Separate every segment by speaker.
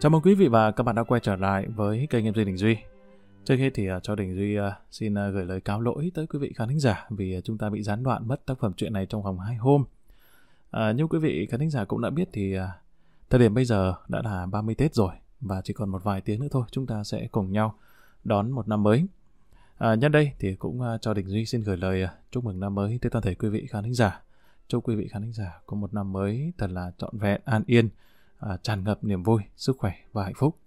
Speaker 1: Chào mừng quý vị và các bạn đã quay trở lại với kênh MC Đình Duy. Trước hết thì uh, cho Đình Duy uh, xin uh, gửi lời cáo lỗi tới quý vị khán thính giả vì uh, chúng ta bị gián đoạn mất tác phẩm truyện này trong vòng 2 hôm. Uh, như quý vị khán thính giả cũng đã biết thì uh, thời điểm bây giờ đã là 30 Tết rồi và chỉ còn một vài tiếng nữa thôi chúng ta sẽ cùng nhau đón một năm mới. À, nhân đây thì cũng uh, cho Đình Duy xin gửi lời uh, chúc mừng năm mới tới toàn thể quý vị khán thính giả. Chúc quý vị khán thính giả có một năm mới thật là trọn vẹn, an yên, à, tràn ngập niềm vui, sức khỏe và hạnh phúc.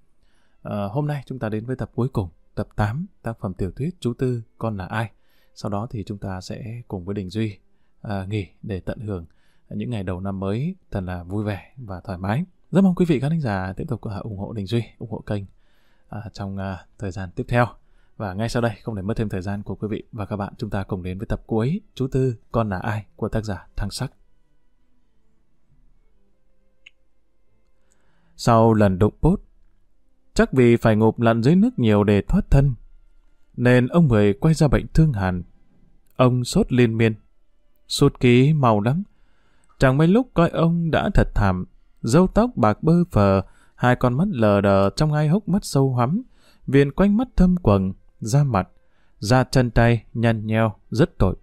Speaker 1: À, hôm nay chúng ta đến với tập cuối cùng, tập 8, tác phẩm tiểu thuyết Chú Tư, Con là ai? Sau đó thì chúng ta sẽ cùng với Đình Duy à, nghỉ để tận hưởng những ngày đầu năm mới thật là vui vẻ và thoải mái. Rất mong quý vị khán giả tiếp tục à, ủng hộ Đình Duy, ủng hộ kênh à, trong à, thời gian tiếp theo. Và ngay sau đây, không để mất thêm thời gian của quý vị và các bạn, chúng ta cùng đến với tập cuối Chú Tư, Con là ai? của tác giả Thăng Sắc. Sau lần đụng bốt, chắc vì phải ngụp lặn dưới nước nhiều để thoát thân, nên ông Mười quay ra bệnh thương hàn. Ông sốt liên miên, sốt ký màu lắm. Chẳng mấy lúc coi ông đã thật thảm, râu tóc bạc bơ phờ, hai con mắt lờ đờ trong hai hốc mắt sâu hoắm, viền quanh mắt thâm quầng, da mặt, da chân tay nhăn nheo, rất tội.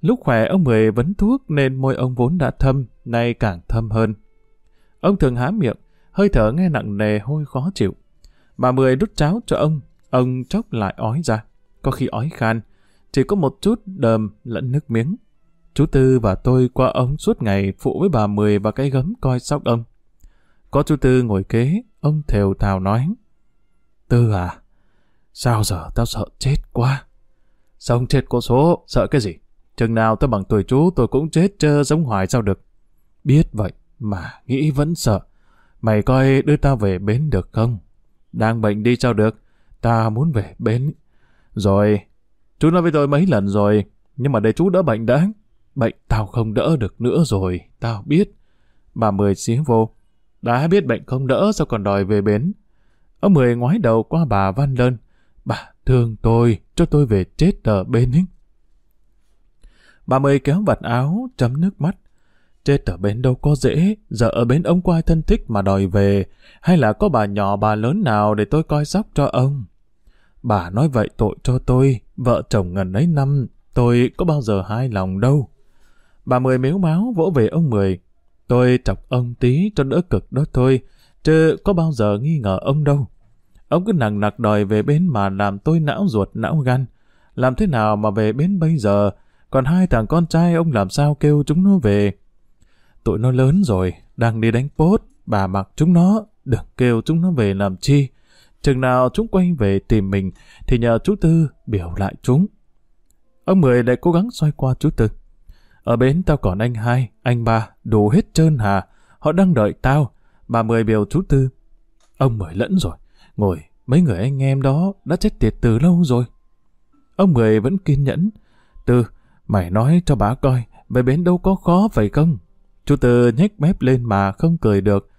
Speaker 1: Lúc khỏe ông Mười vấn thuốc nên môi ông vốn đã thâm, nay càng thâm hơn. Ông thường há miệng, hơi thở nghe nặng nề hôi khó chịu. Bà Mười đút cháo cho ông, ông chốc lại ói ra. Có khi ói khan, chỉ có một chút đờm lẫn nước miếng. Chú Tư và tôi qua ông suốt ngày phụ với bà Mười và cái gấm coi sóc ông. Có chú Tư ngồi kế, ông thều thào nói. Tư à, sao giờ tao sợ chết quá. sống chết có số, sợ cái gì? Chừng nào tao bằng tuổi chú tôi cũng chết chơ giống hoài sao được. Biết vậy, mà nghĩ vẫn sợ. Mày coi đưa tao về bến được không? Đang bệnh đi sao được? Ta muốn về bến. Rồi, chú nói với tôi mấy lần rồi, nhưng mà để chú đỡ bệnh đã. Bệnh tao không đỡ được nữa rồi, tao biết. Bà Mười xía vô. Đã biết bệnh không đỡ sao còn đòi về bến. Ông Mười ngoái đầu qua bà van lên. Bà thương tôi, cho tôi về chết ở bên ấy. Bà Mười kéo vạt áo, chấm nước mắt. Chết ở bến đâu có dễ, giờ ở bến ông quay thân thích mà đòi về, hay là có bà nhỏ bà lớn nào để tôi coi sóc cho ông? Bà nói vậy tội cho tôi, vợ chồng ngần ấy năm, tôi có bao giờ hai lòng đâu. Bà Mười mếu máu vỗ về ông Mười. Tôi chọc ông tí cho đỡ cực đó thôi, chứ có bao giờ nghi ngờ ông đâu. Ông cứ nặng nặc đòi về bến mà làm tôi não ruột não gan. Làm thế nào mà về bến bây giờ? Còn hai thằng con trai ông làm sao kêu chúng nó về? Tụi nó lớn rồi, đang đi đánh pốt, bà mặc chúng nó, đừng kêu chúng nó về làm chi. Chừng nào chúng quay về tìm mình, thì nhờ chú Tư biểu lại chúng. Ông Mười lại cố gắng xoay qua chú Tư. Ở bến tao còn anh hai, anh ba, đủ hết trơn hà. Họ đang đợi tao. Bà Mười biểu chú Tư. Ông Mười lẫn rồi. Ngồi, mấy người anh em đó đã chết tiệt từ lâu rồi. Ông Mười vẫn kiên nhẫn. Tư, mày nói cho bà coi, về bến đâu có khó phải không? Chú Tư nhếch mép lên mà không cười được.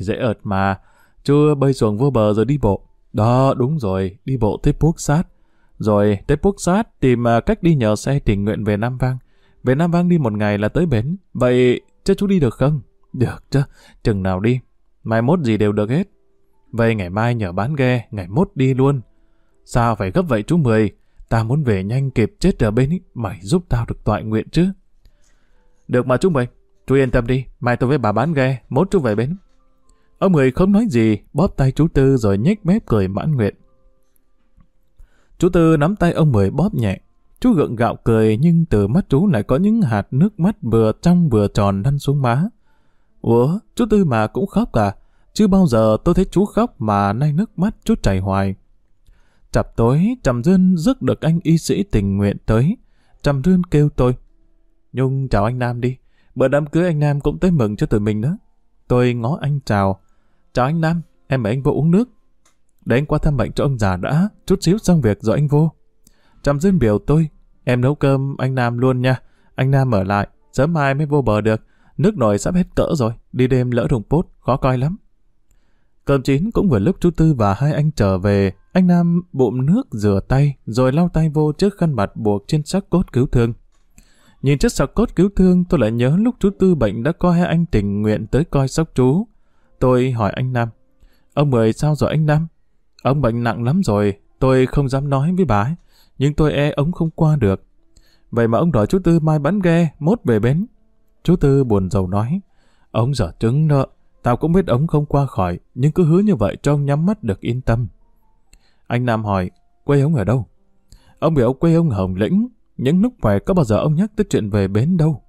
Speaker 1: Dễ ợt mà. Chú bơi xuồng vô bờ rồi đi bộ. Đó, đúng rồi, đi bộ tới Puốc Sát. Rồi tới Puốc Sát tìm à, cách đi nhờ xe tình nguyện về Nam Vang. Về Nam Vang đi một ngày là tới bến. Vậy chứ chú đi được không? Được chứ, chừng nào đi. Mai mốt gì đều được hết. Vậy ngày mai nhờ bán ghe, ngày mốt đi luôn. Sao phải gấp vậy chú Mười? Ta muốn về nhanh kịp chết ở bên ý. Mày giúp tao được tọa nguyện chứ. Được mà chú Mười. Chú yên tâm đi, mai tôi với bà bán ghe, mốt chú về bến. Ông Mười không nói gì, bóp tay chú Tư rồi nhếch mép cười mãn nguyện. Chú Tư nắm tay ông Mười bóp nhẹ. Chú gượng gạo cười nhưng từ mắt chú lại có những hạt nước mắt vừa trong vừa tròn lăn xuống má. Ủa, chú Tư mà cũng khóc à? Chứ bao giờ tôi thấy chú khóc mà nay nước mắt chú chảy hoài. Chập tối, Trầm Dương rước được anh y sĩ tình nguyện tới. Trầm Dương kêu tôi. Nhung chào anh Nam đi. Bữa đám cưới anh Nam cũng tới mừng cho tụi mình đó. Tôi ngó anh chào. Chào anh Nam, em mời anh vô uống nước. Để anh qua thăm bệnh cho ông già đã, chút xíu xong việc rồi anh vô. Trầm duyên biểu tôi, em nấu cơm anh Nam luôn nha. Anh Nam ở lại, sớm mai mới vô bờ được. Nước nồi sắp hết cỡ rồi, đi đêm lỡ thùng pốt, khó coi lắm. Cơm chín cũng vừa lúc chú Tư và hai anh trở về, anh Nam bụng nước rửa tay, rồi lau tay vô trước khăn mặt buộc trên sắc cốt cứu thương. Nhìn chiếc sạc cốt cứu thương, tôi lại nhớ lúc chú Tư bệnh đã có hai anh tình nguyện tới coi sóc chú. Tôi hỏi anh Nam, Ông Mười sao rồi anh Nam? Ông bệnh nặng lắm rồi, tôi không dám nói với bà ấy, nhưng tôi e ông không qua được. Vậy mà ông đòi chú Tư mai bắn ghe, mốt về bến. Chú Tư buồn rầu nói, ông dở trứng nợ, tao cũng biết ông không qua khỏi, nhưng cứ hứa như vậy cho ông nhắm mắt được yên tâm. Anh Nam hỏi, quê ông ở đâu? Ông biểu quê ông Hồng Lĩnh, những lúc khỏe có bao giờ ông nhắc tới chuyện về bến đâu.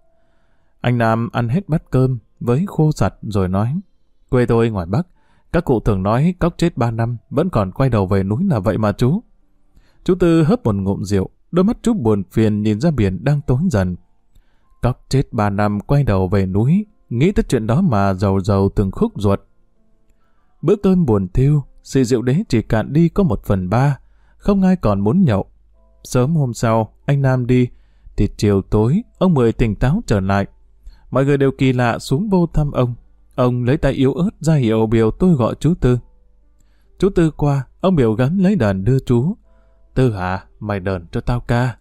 Speaker 1: Anh Nam ăn hết bát cơm với khô sạch rồi nói, quê tôi ngoài Bắc, các cụ thường nói cóc chết ba năm vẫn còn quay đầu về núi là vậy mà chú. Chú Tư hớp một ngụm rượu, đôi mắt chú buồn phiền nhìn ra biển đang tối dần. Cóc chết ba năm quay đầu về núi, nghĩ tới chuyện đó mà giàu giàu từng khúc ruột. Bữa cơm buồn thiêu, xì rượu đế chỉ cạn đi có một phần ba, không ai còn muốn nhậu. Sớm hôm sau, anh Nam đi, thì chiều tối, ông Mười tỉnh táo trở lại. Mọi người đều kỳ lạ xuống vô thăm ông. Ông lấy tay yếu ớt ra hiệu biểu tôi gọi chú Tư. Chú Tư qua, ông biểu gắn lấy đàn đưa chú. Tư hả, mày đờn cho tao ca.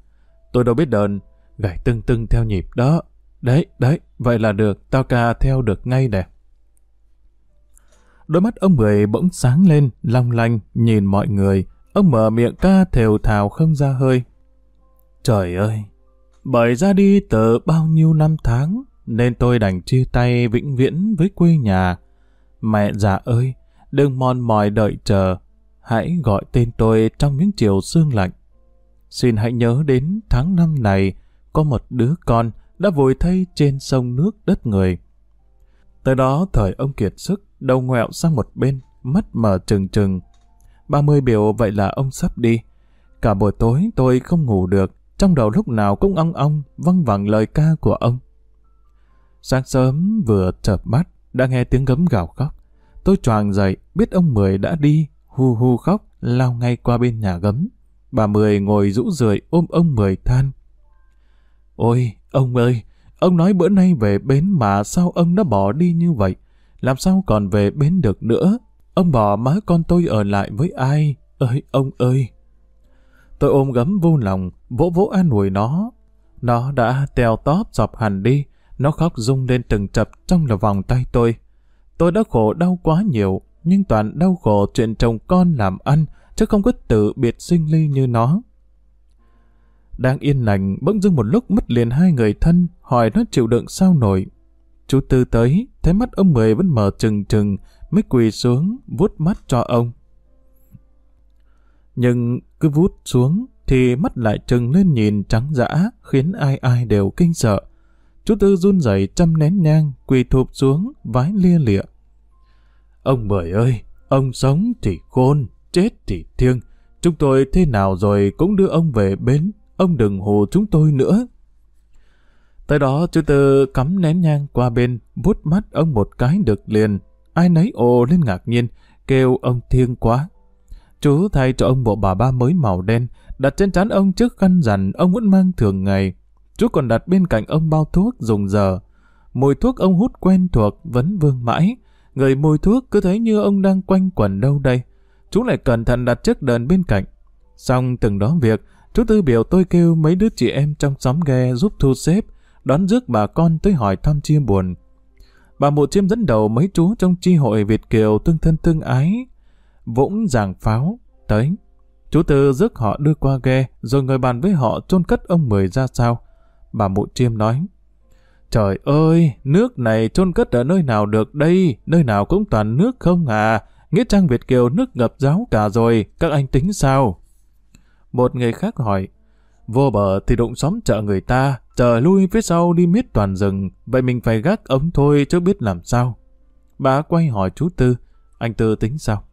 Speaker 1: Tôi đâu biết đờn, gảy tưng tưng theo nhịp đó. Đấy, đấy, vậy là được, tao ca theo được ngay nè. Đôi mắt ông Mười bỗng sáng lên, long lanh, nhìn mọi người. Ông mở miệng ca thều thào không ra hơi. Trời ơi, bởi ra đi từ bao nhiêu năm tháng, nên tôi đành chia tay vĩnh viễn với quê nhà. Mẹ già ơi, đừng mòn mỏi đợi chờ, hãy gọi tên tôi trong những chiều sương lạnh. Xin hãy nhớ đến tháng năm này, có một đứa con đã vùi thay trên sông nước đất người. Tới đó thời ông kiệt sức, đầu ngoẹo sang một bên, mắt mở trừng trừng. Ba mươi biểu vậy là ông sắp đi. Cả buổi tối tôi không ngủ được, trong đầu lúc nào cũng ong ong, văng vẳng lời ca của ông. Sáng sớm vừa chợp mắt, đã nghe tiếng gấm gào khóc. Tôi choàng dậy, biết ông Mười đã đi, hu hu khóc, lao ngay qua bên nhà gấm. Bà Mười ngồi rũ rượi ôm ông Mười than. Ôi, ông ơi, ông nói bữa nay về bến mà sao ông đã bỏ đi như vậy? Làm sao còn về bến được nữa? Ông bỏ má con tôi ở lại với ai? Ơi, ông ơi! Tôi ôm gấm vô lòng, vỗ vỗ an ủi nó. Nó đã teo tóp dọc hẳn đi, nó khóc rung lên từng chập trong lòng vòng tay tôi. Tôi đã khổ đau quá nhiều, nhưng toàn đau khổ chuyện chồng con làm ăn, chứ không có tự biệt sinh ly như nó. Đang yên lành, bỗng dưng một lúc mất liền hai người thân, hỏi nó chịu đựng sao nổi. Chú Tư tới, thấy mắt ông Mười vẫn mở trừng trừng, mới quỳ xuống, vuốt mắt cho ông. Nhưng cứ vuốt xuống, thì mắt lại trừng lên nhìn trắng dã, khiến ai ai đều kinh sợ. Chú Tư run rẩy chăm nén nhang, quỳ thụp xuống, vái lia lịa. Ông bởi ơi, ông sống thì khôn, chết thì thiêng. Chúng tôi thế nào rồi cũng đưa ông về bến, ông đừng hù chúng tôi nữa. Tới đó chú Tư cắm nén nhang qua bên, vuốt mắt ông một cái được liền. Ai nấy ồ lên ngạc nhiên, kêu ông thiêng quá. Chú thay cho ông bộ bà ba mới màu đen, đặt trên trán ông trước khăn rằn ông vẫn mang thường ngày. Chú còn đặt bên cạnh ông bao thuốc dùng giờ. Mùi thuốc ông hút quen thuộc vẫn vương mãi. Người mùi thuốc cứ thấy như ông đang quanh quẩn đâu đây. Chú lại cẩn thận đặt chiếc đờn bên cạnh. Xong từng đó việc, chú Tư biểu tôi kêu mấy đứa chị em trong xóm ghe giúp thu xếp, đón rước bà con tới hỏi thăm chia buồn. Bà mụ chiêm dẫn đầu mấy chú trong chi hội Việt Kiều tương thân tương ái, vũng giảng pháo, tới. Chú Tư rước họ đưa qua ghe, rồi ngồi bàn với họ chôn cất ông Mười ra sao. Bà mụ chiêm nói, Trời ơi, nước này chôn cất ở nơi nào được đây, nơi nào cũng toàn nước không à. Nghĩa trang Việt Kiều nước ngập giáo cả rồi, các anh tính sao? Một người khác hỏi, vô bờ thì đụng xóm chợ người ta, chờ lui phía sau đi miết toàn rừng, vậy mình phải gác ống thôi chứ biết làm sao. Bà quay hỏi chú Tư, anh Tư tính sao?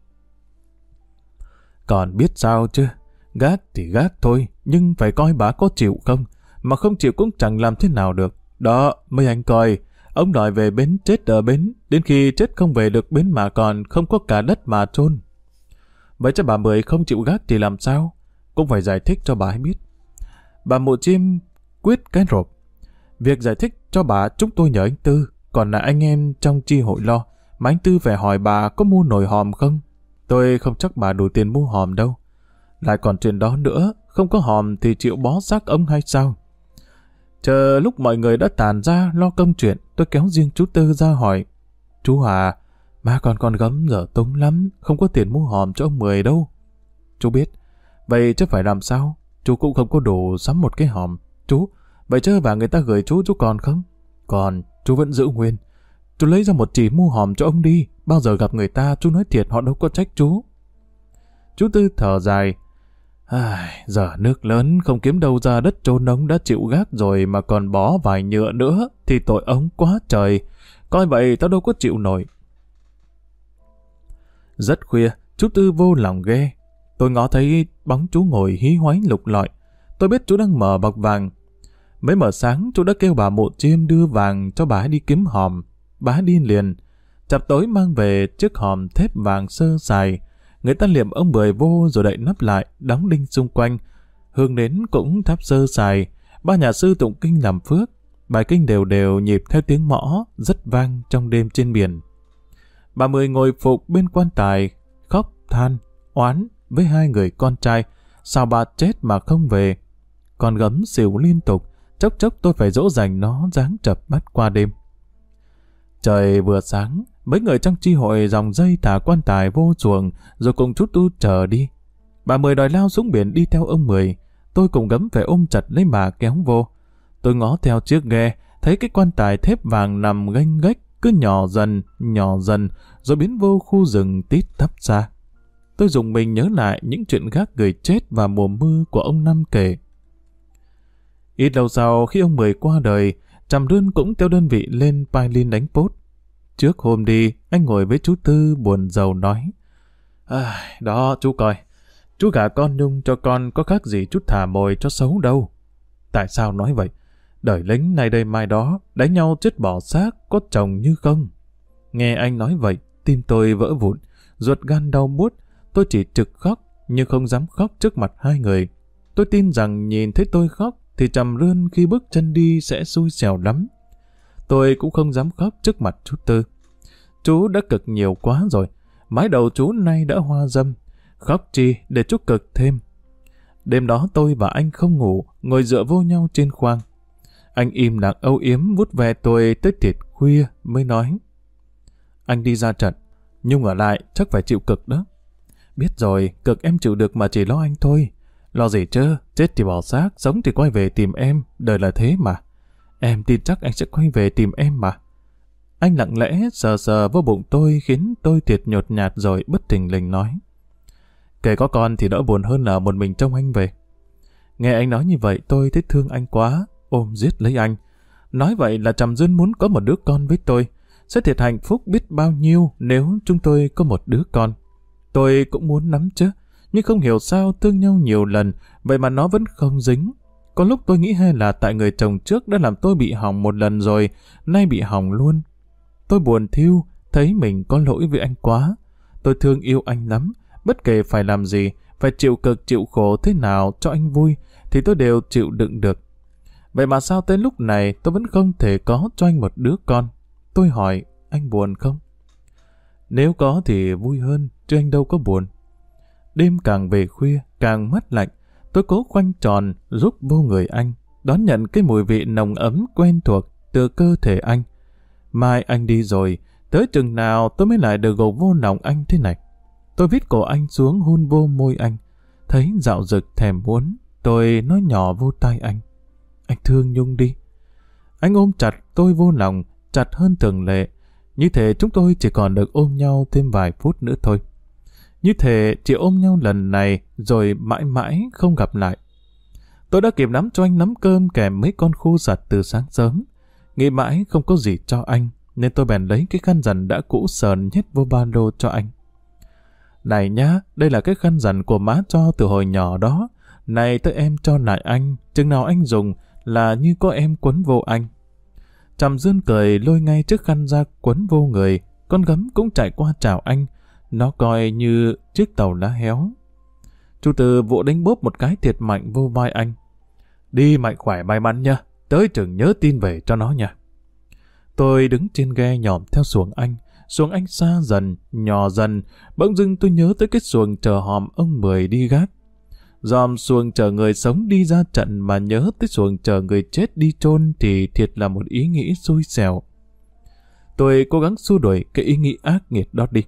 Speaker 1: Còn biết sao chứ, gác thì gác thôi, nhưng phải coi bà có chịu không, mà không chịu cũng chẳng làm thế nào được. Đó, mấy anh coi, ông đòi về bến chết ở bến, đến khi chết không về được bến mà còn không có cả đất mà chôn. Vậy cho bà Mười không chịu gác thì làm sao? Cũng phải giải thích cho bà ấy biết. Bà mụ chim quyết cái rộp. Việc giải thích cho bà chúng tôi nhờ anh Tư, còn là anh em trong chi hội lo. Mà anh Tư phải hỏi bà có mua nồi hòm không? Tôi không chắc bà đủ tiền mua hòm đâu. Lại còn chuyện đó nữa, không có hòm thì chịu bó xác ông hay sao? Chờ lúc mọi người đã tàn ra lo công chuyện, tôi kéo riêng chú Tư ra hỏi. Chú Hà, Ba con con gấm giờ túng lắm, không có tiền mua hòm cho ông Mười đâu. Chú biết, vậy chứ phải làm sao? Chú cũng không có đủ sắm một cái hòm. Chú, vậy chứ và người ta gửi chú chú còn không? Còn, chú vẫn giữ nguyên. Chú lấy ra một chỉ mua hòm cho ông đi. Bao giờ gặp người ta, chú nói thiệt họ đâu có trách chú. Chú Tư thở dài. Ai, giờ nước lớn không kiếm đâu ra đất trôn ông đã chịu gác rồi mà còn bó vài nhựa nữa thì tội ông quá trời. Coi vậy tao đâu có chịu nổi. Rất khuya, chú Tư vô lòng ghê. Tôi ngó thấy bóng chú ngồi hí hoái lục lọi. Tôi biết chú đang mở bọc vàng. Mới mở sáng, chú đã kêu bà mụ chiêm đưa vàng cho bà đi kiếm hòm. Bà đi liền. Chập tối mang về chiếc hòm thép vàng sơ sài. Người ta liệm ông bưởi vô rồi đậy nắp lại, đóng đinh xung quanh. Hương nến cũng thắp sơ sài. Ba nhà sư tụng kinh làm phước. Bài kinh đều đều nhịp theo tiếng mõ, rất vang trong đêm trên biển. Bà Mười ngồi phục bên quan tài, khóc, than, oán với hai người con trai. Sao bà chết mà không về? Còn gấm xỉu liên tục, chốc chốc tôi phải dỗ dành nó dáng chập mắt qua đêm. Trời vừa sáng, mấy người trong chi hội dòng dây thả quan tài vô chuồng rồi cùng chút tu chờ đi. Bà Mười đòi lao xuống biển đi theo ông Mười. Tôi cùng gấm phải ôm chặt lấy bà kéo vô. Tôi ngó theo chiếc ghe, thấy cái quan tài thép vàng nằm ganh gách, cứ nhỏ dần, nhỏ dần, rồi biến vô khu rừng tít tắp xa. Tôi dùng mình nhớ lại những chuyện gác người chết và mùa mưa của ông Năm kể. Ít lâu sau, khi ông Mười qua đời, Trầm Rươn cũng theo đơn vị lên Pailin đánh pốt. Trước hôm đi, anh ngồi với chú Tư buồn giàu nói. À, đó, chú coi. Chú gả con Nhung cho con có khác gì chút thả mồi cho xấu đâu. Tại sao nói vậy? Đời lính này đây mai đó, đánh nhau chết bỏ xác, có chồng như không. Nghe anh nói vậy, tim tôi vỡ vụn, ruột gan đau buốt. Tôi chỉ trực khóc, nhưng không dám khóc trước mặt hai người. Tôi tin rằng nhìn thấy tôi khóc, thì trầm rươn khi bước chân đi sẽ xui xẻo lắm. Tôi cũng không dám khóc trước mặt chú Tư. Chú đã cực nhiều quá rồi, mái đầu chú nay đã hoa dâm. Khóc chi để chú cực thêm. Đêm đó tôi và anh không ngủ, ngồi dựa vô nhau trên khoang. Anh im lặng âu yếm vút về tôi tới thiệt khuya mới nói. Anh đi ra trận, Nhung ở lại chắc phải chịu cực đó. Biết rồi, cực em chịu được mà chỉ lo anh thôi. Lo gì chứ, chết thì bỏ xác, sống thì quay về tìm em, đời là thế mà. Em tin chắc anh sẽ quay về tìm em mà. Anh lặng lẽ sờ sờ vô bụng tôi khiến tôi thiệt nhột nhạt rồi bất thình lình nói. Kể có con thì đỡ buồn hơn là một mình trông anh về. Nghe anh nói như vậy tôi thấy thương anh quá, ôm giết lấy anh. Nói vậy là Trầm Duyên muốn có một đứa con với tôi. Sẽ thiệt hạnh phúc biết bao nhiêu nếu chúng tôi có một đứa con. Tôi cũng muốn nắm chứ, nhưng không hiểu sao thương nhau nhiều lần, vậy mà nó vẫn không dính. Có lúc tôi nghĩ hay là tại người chồng trước đã làm tôi bị hỏng một lần rồi, nay bị hỏng luôn. Tôi buồn thiêu, thấy mình có lỗi với anh quá. Tôi thương yêu anh lắm, bất kể phải làm gì, phải chịu cực chịu khổ thế nào cho anh vui, thì tôi đều chịu đựng được. Vậy mà sao tới lúc này tôi vẫn không thể có cho anh một đứa con? Tôi hỏi, anh buồn không? Nếu có thì vui hơn, chứ anh đâu có buồn. Đêm càng về khuya, càng mất lạnh, tôi cố khoanh tròn giúp vô người anh, đón nhận cái mùi vị nồng ấm quen thuộc từ cơ thể anh. Mai anh đi rồi, tới chừng nào tôi mới lại được gục vô lòng anh thế này. Tôi viết cổ anh xuống hôn vô môi anh, thấy dạo rực thèm muốn, tôi nói nhỏ vô tai anh. Anh thương Nhung đi. Anh ôm chặt tôi vô lòng, chặt hơn thường lệ. Như thế chúng tôi chỉ còn được ôm nhau thêm vài phút nữa thôi. Như thể chỉ ôm nhau lần này rồi mãi mãi không gặp lại. Tôi đã kịp nắm cho anh nắm cơm kèm mấy con khô giặt từ sáng sớm. Nghĩ mãi không có gì cho anh, nên tôi bèn lấy cái khăn rằn đã cũ sờn nhét vô ba lô cho anh. Này nhá, đây là cái khăn rằn của má cho từ hồi nhỏ đó. Này tới em cho lại anh, chừng nào anh dùng là như có em quấn vô anh. Trầm dương cười lôi ngay chiếc khăn ra quấn vô người, con gấm cũng chạy qua chào anh, nó coi như chiếc tàu lá héo. Chú Tư vỗ đánh bóp một cái thiệt mạnh vô vai anh. Đi mạnh khỏe may mắn nha, tới trường nhớ tin về cho nó nha. Tôi đứng trên ghe nhòm theo xuồng anh, xuồng anh xa dần, nhỏ dần, bỗng dưng tôi nhớ tới cái xuồng chờ hòm ông Mười đi gác. Dòm xuồng chờ người sống đi ra trận mà nhớ tới xuồng chờ người chết đi chôn thì thiệt là một ý nghĩ xui xẻo. Tôi cố gắng xua đuổi cái ý nghĩ ác nghiệt đó đi.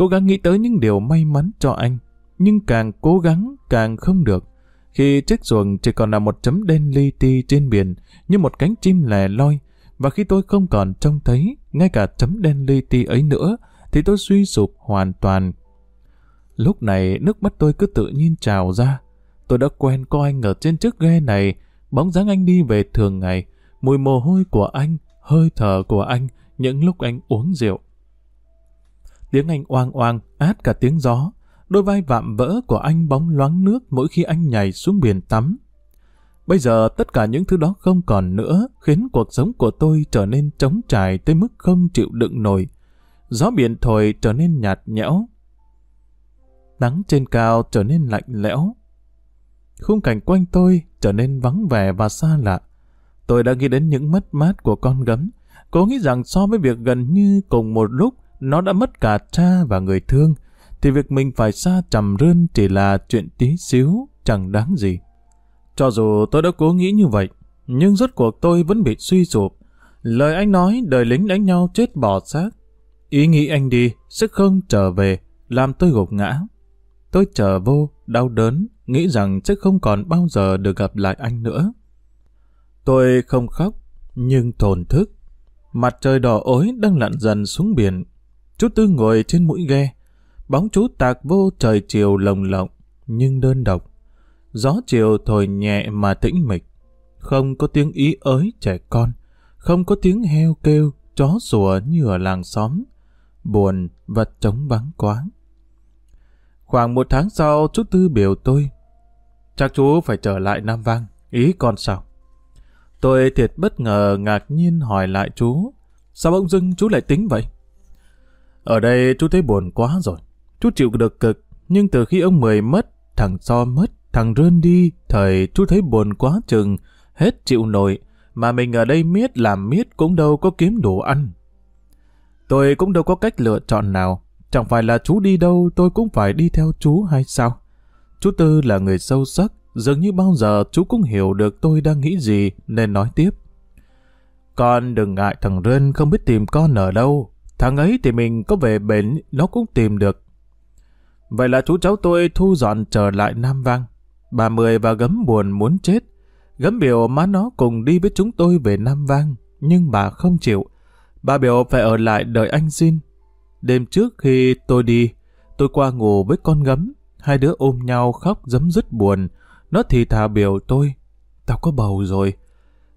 Speaker 1: Cố gắng nghĩ tới những điều may mắn cho anh. Nhưng càng cố gắng càng không được. Khi chiếc xuồng chỉ còn là một chấm đen li ti trên biển như một cánh chim lẻ loi. Và khi tôi không còn trông thấy ngay cả chấm đen li ti ấy nữa thì tôi suy sụp hoàn toàn. Lúc này nước mắt tôi cứ tự nhiên trào ra. Tôi đã quen có anh ở trên chiếc ghe này, bóng dáng anh đi về thường ngày, mùi mồ hôi của anh, hơi thở của anh, những lúc anh uống rượu. Tiếng anh oang oang, át cả tiếng gió, đôi vai vạm vỡ của anh bóng loáng nước mỗi khi anh nhảy xuống biển tắm. Bây giờ tất cả những thứ đó không còn nữa, khiến cuộc sống của tôi trở nên trống trải tới mức không chịu đựng nổi. Gió biển thổi trở nên nhạt nhẽo. Nắng trên cao trở nên lạnh lẽo. Khung cảnh quanh tôi trở nên vắng vẻ và xa lạ. Tôi đã nghĩ đến những mất mát của con gấm. Cố nghĩ rằng so với việc gần như cùng một lúc nó đã mất cả cha và người thương, thì việc mình phải xa trầm rơn chỉ là chuyện tí xíu, chẳng đáng gì. Cho dù tôi đã cố nghĩ như vậy, nhưng rốt cuộc tôi vẫn bị suy sụp. Lời anh nói đời lính đánh nhau chết bỏ xác. Ý nghĩ anh đi, sẽ không trở về, làm tôi gục ngã. Tôi trở vô, đau đớn, nghĩ rằng sẽ không còn bao giờ được gặp lại anh nữa. Tôi không khóc, nhưng thổn thức. Mặt trời đỏ ối đang lặn dần xuống biển. Chú Tư ngồi trên mũi ghe. Bóng chú tạc vô trời chiều lồng lộng, nhưng đơn độc. Gió chiều thổi nhẹ mà tĩnh mịch. Không có tiếng ý ới trẻ con. Không có tiếng heo kêu, chó sủa như ở làng xóm. Buồn và trống vắng quá. Khoảng một tháng sau, chú Tư biểu tôi. Chắc chú phải trở lại Nam Vang. Ý con sao? Tôi thiệt bất ngờ ngạc nhiên hỏi lại chú. Sao bỗng dưng chú lại tính vậy? Ở đây chú thấy buồn quá rồi. Chú chịu được cực, nhưng từ khi ông Mười mất, thằng So mất, thằng Rơn đi, thời chú thấy buồn quá chừng, hết chịu nổi, mà mình ở đây miết làm miết cũng đâu có kiếm đủ ăn. Tôi cũng đâu có cách lựa chọn nào, chẳng phải là chú đi đâu tôi cũng phải đi theo chú hay sao? Chú Tư là người sâu sắc, dường như bao giờ chú cũng hiểu được tôi đang nghĩ gì nên nói tiếp. Con đừng ngại thằng Rơn không biết tìm con ở đâu. Thằng ấy thì mình có về bến nó cũng tìm được. Vậy là chú cháu tôi thu dọn trở lại Nam Vang. Bà Mười và Gấm buồn muốn chết. Gấm biểu má nó cùng đi với chúng tôi về Nam Vang, nhưng bà không chịu. Bà biểu phải ở lại đợi anh xin. Đêm trước khi tôi đi, tôi qua ngủ với con gấm. Hai đứa ôm nhau khóc dấm dứt buồn. Nó thì thà biểu tôi. Tao có bầu rồi.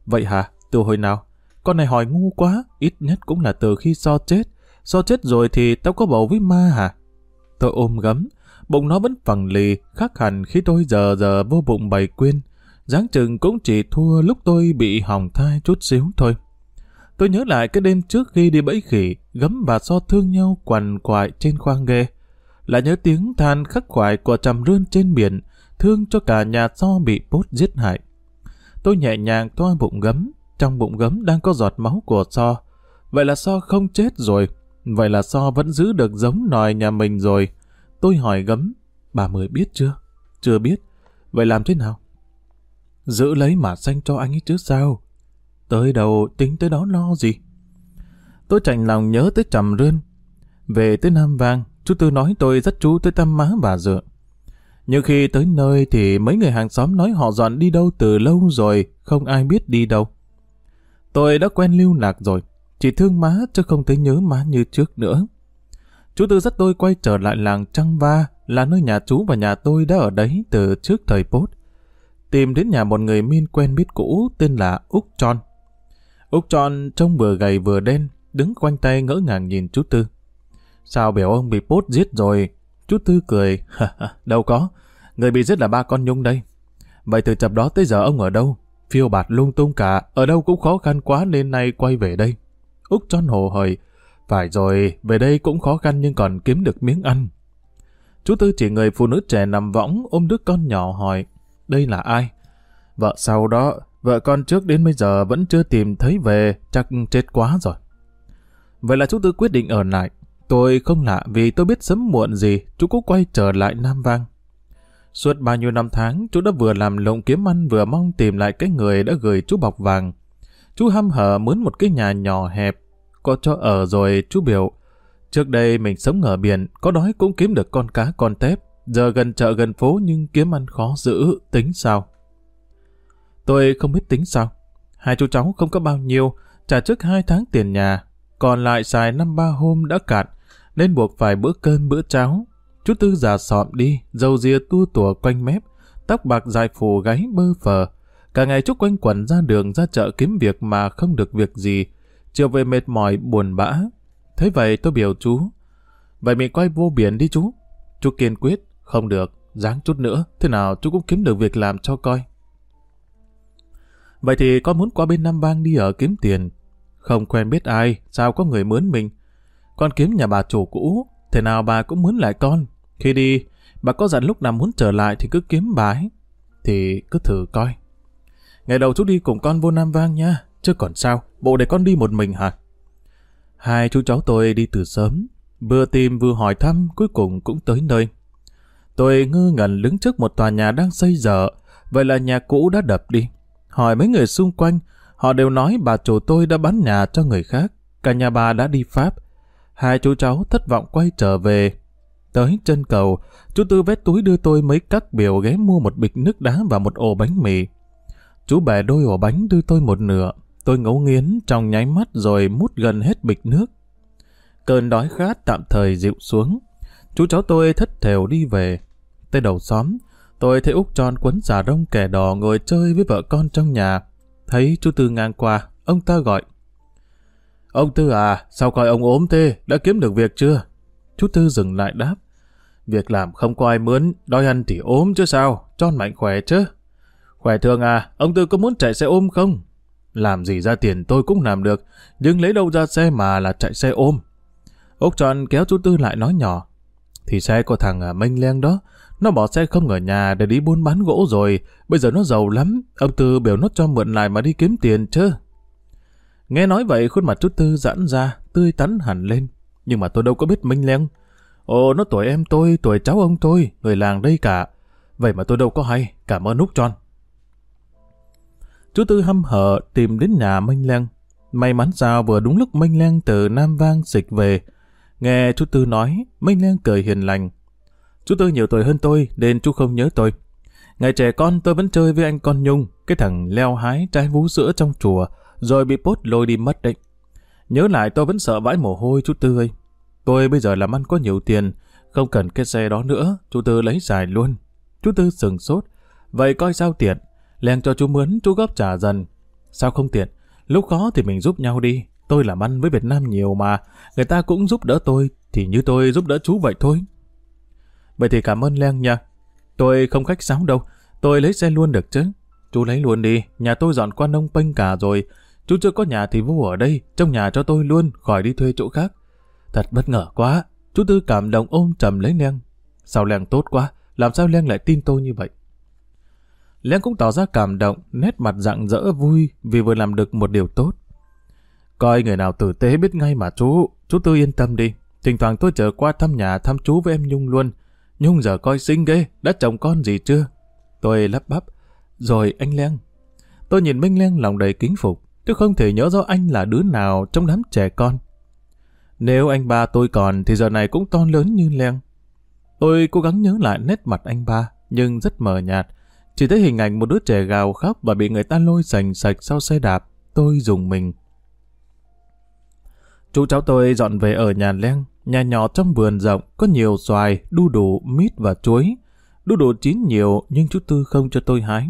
Speaker 1: Vậy hả? Từ hồi nào? Con này hỏi ngu quá. Ít nhất cũng là từ khi so chết sao chết rồi thì tao có bầu với ma hả? Tôi ôm gấm. Bụng nó vẫn phẳng lì, khác hẳn khi tôi giờ giờ vô bụng bày quyên. dáng chừng cũng chỉ thua lúc tôi bị hỏng thai chút xíu thôi. Tôi nhớ lại cái đêm trước khi đi bẫy khỉ, gấm và so thương nhau quằn quại trên khoang ghê, Lại nhớ tiếng than khắc khoải của trầm rươn trên biển, thương cho cả nhà so bị bốt giết hại. Tôi nhẹ nhàng toa bụng gấm, trong bụng gấm đang có giọt máu của so. Vậy là so không chết rồi, vậy là so vẫn giữ được giống nòi nhà mình rồi. Tôi hỏi gấm, bà Mười biết chưa? Chưa biết. Vậy làm thế nào? Giữ lấy mà xanh cho anh ấy chứ sao? Tới đầu tính tới đó lo gì? Tôi chạnh lòng nhớ tới trầm rươn. Về tới Nam Vang, chú Tư nói tôi dắt chú tới thăm má bà dựa. Nhưng khi tới nơi thì mấy người hàng xóm nói họ dọn đi đâu từ lâu rồi, không ai biết đi đâu. Tôi đã quen lưu lạc rồi, chỉ thương má chứ không thấy nhớ má như trước nữa. Chú Tư dắt tôi quay trở lại làng Trăng Va, là nơi nhà chú và nhà tôi đã ở đấy từ trước thời pốt. Tìm đến nhà một người min quen biết cũ tên là Úc Tròn. Úc Tròn trông vừa gầy vừa đen, đứng quanh tay ngỡ ngàng nhìn chú Tư. Sao biểu ông bị pốt giết rồi? Chú Tư cười. đâu có, người bị giết là ba con Nhung đây. Vậy từ chập đó tới giờ ông ở đâu? Phiêu bạt lung tung cả, ở đâu cũng khó khăn quá nên nay quay về đây. Úc Tròn hồ hời. Phải rồi, về đây cũng khó khăn nhưng còn kiếm được miếng ăn. Chú Tư chỉ người phụ nữ trẻ nằm võng ôm đứa con nhỏ hỏi, đây là ai? Vợ sau đó, vợ con trước đến bây giờ vẫn chưa tìm thấy về, chắc chết quá rồi. Vậy là chú Tư quyết định ở lại. Tôi không lạ vì tôi biết sớm muộn gì chú cũng quay trở lại Nam Vang. Suốt bao nhiêu năm tháng, chú đã vừa làm lộng kiếm ăn vừa mong tìm lại cái người đã gửi chú bọc vàng. Chú hăm hở mướn một cái nhà nhỏ hẹp, có cho ở rồi chú biểu. Trước đây mình sống ở biển, có đói cũng kiếm được con cá con tép. Giờ gần chợ gần phố nhưng kiếm ăn khó giữ, tính sao? Tôi không biết tính sao. Hai chú cháu không có bao nhiêu, trả trước hai tháng tiền nhà, còn lại xài năm ba hôm đã cạn, nên buộc phải bữa cơm bữa cháo. Chú Tư già sọm đi, dầu rìa tua tủa quanh mép, tóc bạc dài phủ gáy bơ phờ. Cả ngày chú quanh quẩn ra đường ra chợ kiếm việc mà không được việc gì, chiều về mệt mỏi buồn bã. Thế vậy tôi biểu chú, vậy mình quay vô biển đi chú. Chú kiên quyết, không được, dáng chút nữa, thế nào chú cũng kiếm được việc làm cho coi. Vậy thì con muốn qua bên Nam Bang đi ở kiếm tiền. Không quen biết ai, sao có người mướn mình. Con kiếm nhà bà chủ cũ, thế nào bà cũng mướn lại con. Khi đi, bà có dặn lúc nào muốn trở lại thì cứ kiếm bà ấy. Thì cứ thử coi. Ngày đầu chú đi cùng con vô Nam Vang nha, chứ còn sao, bộ để con đi một mình hả? Hai chú cháu tôi đi từ sớm, vừa tìm vừa hỏi thăm, cuối cùng cũng tới nơi. Tôi ngơ ngẩn đứng trước một tòa nhà đang xây dở, vậy là nhà cũ đã đập đi. Hỏi mấy người xung quanh, họ đều nói bà chủ tôi đã bán nhà cho người khác, cả nhà bà đã đi Pháp. Hai chú cháu thất vọng quay trở về. Tới chân cầu, chú Tư vét túi đưa tôi mấy cắt biểu ghé mua một bịch nước đá và một ổ bánh mì. Chú bẻ đôi ổ bánh đưa tôi một nửa, tôi ngấu nghiến trong nháy mắt rồi mút gần hết bịch nước. Cơn đói khát tạm thời dịu xuống. Chú cháu tôi thất thèo đi về. Tới đầu xóm, tôi thấy Úc tròn quấn xà đông kẻ đỏ ngồi chơi với vợ con trong nhà. Thấy chú Tư ngang qua, ông ta gọi. Ông Tư à, sao coi ông ốm thế, đã kiếm được việc chưa? Chú Tư dừng lại đáp. Việc làm không có ai mướn, đói ăn thì ốm chứ sao, tròn mạnh khỏe chứ. Khỏe thường à, ông Tư có muốn chạy xe ôm không? Làm gì ra tiền tôi cũng làm được, nhưng lấy đâu ra xe mà là chạy xe ôm. Úc tròn kéo chú Tư lại nói nhỏ. Thì xe của thằng à, Minh Leng đó, nó bỏ xe không ở nhà để đi buôn bán gỗ rồi, bây giờ nó giàu lắm, ông Tư biểu nó cho mượn lại mà đi kiếm tiền chứ. Nghe nói vậy khuôn mặt chú Tư giãn ra, tươi tắn hẳn lên. Nhưng mà tôi đâu có biết Minh Leng. Ồ, nó tuổi em tôi, tuổi cháu ông tôi, người làng đây cả. Vậy mà tôi đâu có hay, cảm ơn Úc tròn. Chú Tư hâm hở tìm đến nhà Minh Len. May mắn sao vừa đúng lúc Minh Len từ Nam Vang dịch về. Nghe chú Tư nói, Minh Len cười hiền lành. Chú Tư nhiều tuổi hơn tôi, nên chú không nhớ tôi. Ngày trẻ con tôi vẫn chơi với anh con Nhung, cái thằng leo hái trái vú sữa trong chùa, rồi bị pốt lôi đi mất đấy. Nhớ lại tôi vẫn sợ vãi mồ hôi chú Tư ơi. Tôi bây giờ làm ăn có nhiều tiền, không cần cái xe đó nữa, chú Tư lấy dài luôn. Chú Tư sừng sốt. Vậy coi sao tiện, Len cho chú mướn, chú góp trả dần. Sao không tiện? Lúc khó thì mình giúp nhau đi. Tôi làm ăn với Việt Nam nhiều mà. Người ta cũng giúp đỡ tôi, thì như tôi giúp đỡ chú vậy thôi. Vậy thì cảm ơn Len nha. Tôi không khách sáo đâu. Tôi lấy xe luôn được chứ. Chú lấy luôn đi. Nhà tôi dọn qua nông pênh cả rồi. Chú chưa có nhà thì vô ở đây. Trong nhà cho tôi luôn, khỏi đi thuê chỗ khác. Thật bất ngờ quá. Chú Tư cảm động ôm trầm lấy Len. Sao Len tốt quá? Làm sao Len lại tin tôi như vậy? Len cũng tỏ ra cảm động, nét mặt rạng rỡ vui vì vừa làm được một điều tốt. Coi người nào tử tế biết ngay mà chú, chú Tư yên tâm đi. Thỉnh thoảng tôi trở qua thăm nhà thăm chú với em Nhung luôn. Nhung giờ coi xinh ghê, đã chồng con gì chưa? Tôi lắp bắp. Rồi anh Len. Tôi nhìn Minh Len lòng đầy kính phục. Tôi không thể nhớ rõ anh là đứa nào trong đám trẻ con. Nếu anh ba tôi còn thì giờ này cũng to lớn như Len. Tôi cố gắng nhớ lại nét mặt anh ba, nhưng rất mờ nhạt. Chỉ thấy hình ảnh một đứa trẻ gào khóc và bị người ta lôi sành sạch sau xe đạp. Tôi dùng mình. Chú cháu tôi dọn về ở nhà Len, nhà nhỏ trong vườn rộng, có nhiều xoài, đu đủ, mít và chuối. Đu đủ chín nhiều nhưng chú Tư không cho tôi hái.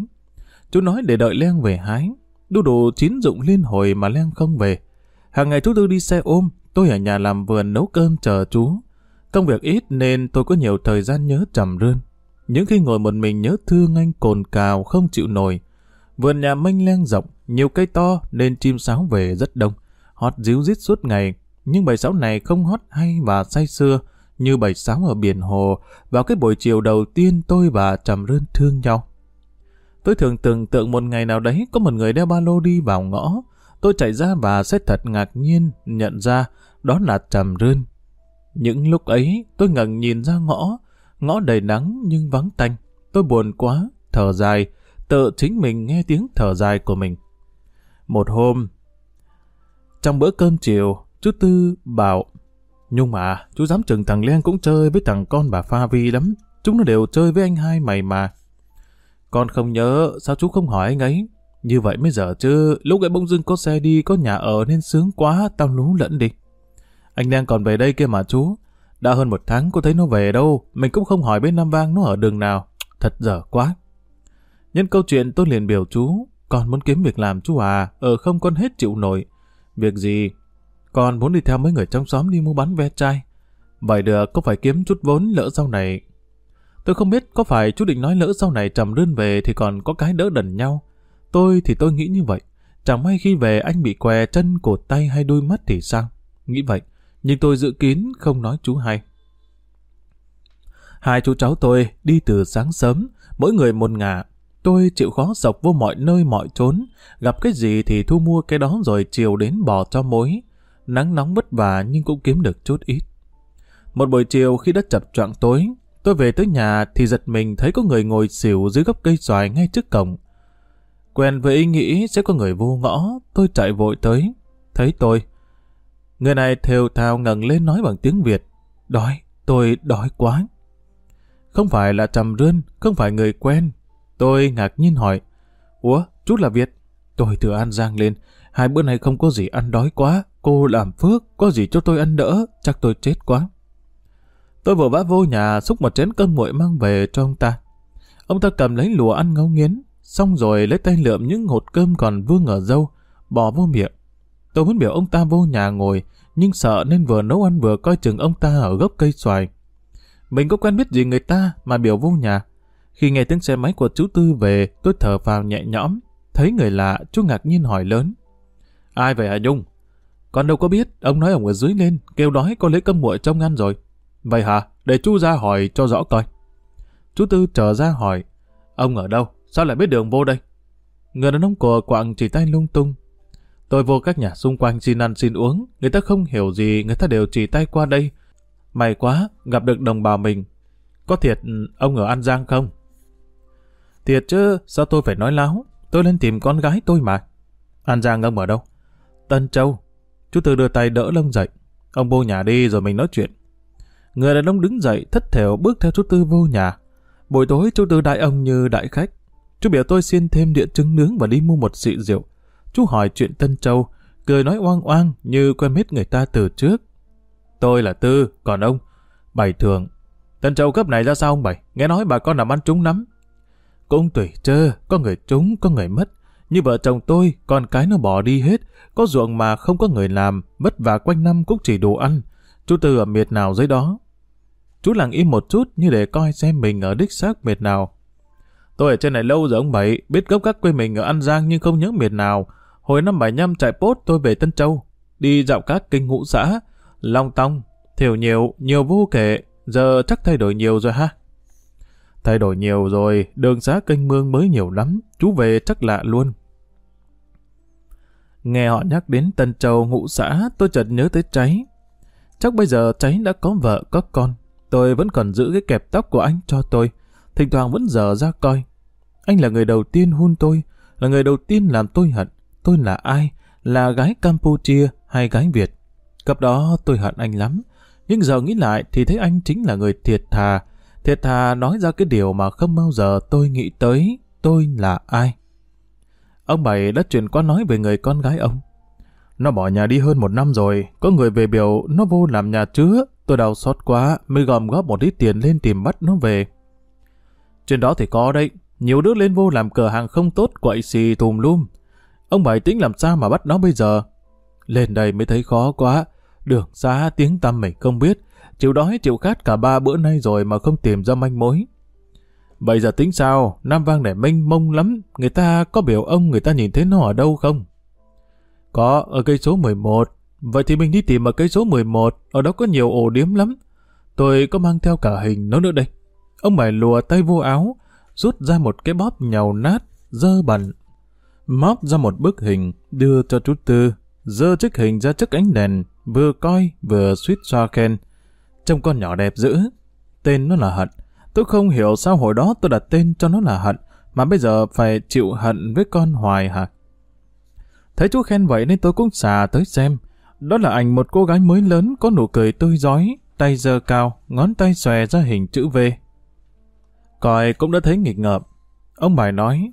Speaker 1: Chú nói để đợi Len về hái. Đu đủ chín dụng liên hồi mà Len không về. Hàng ngày chú Tư đi xe ôm, tôi ở nhà làm vườn nấu cơm chờ chú. Công việc ít nên tôi có nhiều thời gian nhớ trầm rơn. Những khi ngồi một mình nhớ thương anh cồn cào không chịu nổi. Vườn nhà mênh leng rộng, nhiều cây to nên chim sáo về rất đông. Hót díu dít suốt ngày, nhưng bầy sáo này không hót hay và say sưa như bầy sáo ở biển hồ vào cái buổi chiều đầu tiên tôi và Trầm Rơn thương nhau. Tôi thường tưởng tượng một ngày nào đấy có một người đeo ba lô đi vào ngõ. Tôi chạy ra và sẽ thật ngạc nhiên nhận ra đó là Trầm Rơn. Những lúc ấy tôi ngẩng nhìn ra ngõ, ngõ đầy nắng nhưng vắng tanh. Tôi buồn quá, thở dài, tự chính mình nghe tiếng thở dài của mình. Một hôm, trong bữa cơm chiều, Chú Tư bảo, nhưng mà chú dám chừng thằng Len cũng chơi với thằng con bà Pha Vi lắm. Chúng nó đều chơi với anh hai mày mà. Con không nhớ, sao chú không hỏi anh ấy? Như vậy mới giờ chứ, lúc ấy bỗng dưng có xe đi, có nhà ở nên sướng quá, tao lú lẫn đi. Anh đang còn về đây kia mà chú. Đã hơn một tháng cô thấy nó về đâu, mình cũng không hỏi bên Nam Vang nó ở đường nào. Thật dở quá. Nhân câu chuyện tôi liền biểu chú, con muốn kiếm việc làm chú à, ở không con hết chịu nổi. Việc gì? Con muốn đi theo mấy người trong xóm đi mua bán ve chai. Vậy được, có phải kiếm chút vốn lỡ sau này. Tôi không biết có phải chú định nói lỡ sau này trầm đơn về thì còn có cái đỡ đần nhau. Tôi thì tôi nghĩ như vậy. Chẳng may khi về anh bị què chân, cột tay hay đôi mắt thì sao? Nghĩ vậy, nhưng tôi dự kín không nói chú hay. Hai chú cháu tôi đi từ sáng sớm, mỗi người một ngả. Tôi chịu khó sọc vô mọi nơi mọi trốn, gặp cái gì thì thu mua cái đó rồi chiều đến bò cho mối. Nắng nóng vất vả nhưng cũng kiếm được chút ít. Một buổi chiều khi đất chập choạng tối, tôi về tới nhà thì giật mình thấy có người ngồi xỉu dưới gốc cây xoài ngay trước cổng. Quen với ý nghĩ sẽ có người vô ngõ, tôi chạy vội tới. Thấy tôi. Người này thều thào ngẩng lên nói bằng tiếng Việt. Đói, tôi đói quá. Không phải là trầm rươn, không phải người quen. Tôi ngạc nhiên hỏi. Ủa, chú là Việt? Tôi từ An Giang lên. Hai bữa nay không có gì ăn đói quá. Cô làm phước, có gì cho tôi ăn đỡ. Chắc tôi chết quá. Tôi vội vã vô nhà xúc một chén cơm nguội mang về cho ông ta. Ông ta cầm lấy lùa ăn ngấu nghiến, xong rồi lấy tay lượm những hột cơm còn vương ở dâu, bỏ vô miệng. Tôi muốn biểu ông ta vô nhà ngồi, nhưng sợ nên vừa nấu ăn vừa coi chừng ông ta ở gốc cây xoài. Mình có quen biết gì người ta mà biểu vô nhà. Khi nghe tiếng xe máy của chú Tư về, tôi thở vào nhẹ nhõm. Thấy người lạ, chú ngạc nhiên hỏi lớn. Ai vậy hả Nhung? Con đâu có biết, ông nói ông ở dưới lên, kêu đói con lấy cơm nguội trong ngăn rồi. Vậy hả? Để chú ra hỏi cho rõ coi. Chú Tư trở ra hỏi. Ông ở đâu? Sao lại biết đường vô đây? Người đàn ông của quạng chỉ tay lung tung. Tôi vô các nhà xung quanh xin ăn xin uống. Người ta không hiểu gì, người ta đều chỉ tay qua đây. May quá, gặp được đồng bào mình. Có thiệt ông ở An Giang không? Thiệt chứ, sao tôi phải nói láo? Tôi lên tìm con gái tôi mà. An Giang ông ở đâu? Tân Châu. Chú Tư đưa tay đỡ lông dậy. Ông vô nhà đi rồi mình nói chuyện. Người đàn ông đứng dậy thất thểu bước theo chú Tư vô nhà. Buổi tối chú Tư đại ông như đại khách. Chú biểu tôi xin thêm địa trứng nướng và đi mua một xị rượu. Chú hỏi chuyện Tân Châu, cười nói oang oang như quen biết người ta từ trước. Tôi là Tư, còn ông, Bảy thường. Tân Châu cấp này ra sao ông Bảy? Nghe nói bà con làm ăn trúng lắm. Cũng tùy chơ, có người trúng, có người mất. Như vợ chồng tôi, con cái nó bỏ đi hết. Có ruộng mà không có người làm, vất vả quanh năm cũng chỉ đủ ăn. Chú Tư ở miệt nào dưới đó. Chú lặng im một chút như để coi xem mình ở đích xác miệt nào. Tôi ở trên này lâu rồi ông Bảy, biết gốc các quê mình ở An Giang nhưng không nhớ miệt nào. Hồi năm 75 chạy post tôi về Tân Châu, đi dạo các kinh ngũ xã, Long Tông, Thiểu nhiều, nhiều vô kể, giờ chắc thay đổi nhiều rồi ha. Thay đổi nhiều rồi, đường xá kênh mương mới nhiều lắm, chú về chắc lạ luôn. Nghe họ nhắc đến Tân Châu ngũ xã, tôi chợt nhớ tới cháy. Chắc bây giờ cháy đã có vợ, có con. Tôi vẫn còn giữ cái kẹp tóc của anh cho tôi. Thỉnh thoảng vẫn dở ra coi. Anh là người đầu tiên hôn tôi, là người đầu tiên làm tôi hận. Tôi là ai? Là gái Campuchia hay gái Việt? Cấp đó tôi hận anh lắm. Nhưng giờ nghĩ lại thì thấy anh chính là người thiệt thà. Thiệt thà nói ra cái điều mà không bao giờ tôi nghĩ tới tôi là ai. Ông Bảy đã truyền qua nói về người con gái ông. Nó bỏ nhà đi hơn một năm rồi, có người về biểu nó vô làm nhà chứa. Tôi đau xót quá, mới gom góp một ít tiền lên tìm bắt nó về. Trên đó thì có đấy, nhiều đứa lên vô làm cửa hàng không tốt quậy xì tùm lum. Ông Bảy tính làm sao mà bắt nó bây giờ? Lên đây mới thấy khó quá, đường xa tiếng tăm mình không biết, chịu đói chịu khát cả ba bữa nay rồi mà không tìm ra manh mối. Bây giờ tính sao, Nam Vang này mênh mông lắm, người ta có biểu ông người ta nhìn thấy nó ở đâu không? Có, ở cây số 11. Vậy thì mình đi tìm ở cây số 11, ở đó có nhiều ổ điếm lắm. Tôi có mang theo cả hình nó nữa đây. Ông bảy lùa tay vô áo, rút ra một cái bóp nhàu nát, dơ bẩn. Móc ra một bức hình, đưa cho chú Tư, dơ chiếc hình ra trước ánh đèn, vừa coi vừa suýt xoa khen. Trông con nhỏ đẹp dữ. Tên nó là Hận. Tôi không hiểu sao hồi đó tôi đặt tên cho nó là Hận, mà bây giờ phải chịu hận với con Hoài hả? Thấy chú khen vậy nên tôi cũng xà tới xem. Đó là ảnh một cô gái mới lớn có nụ cười tươi giói, tay giơ cao, ngón tay xòe ra hình chữ V. Coi cũng đã thấy nghịch ngợm. Ông bài nói,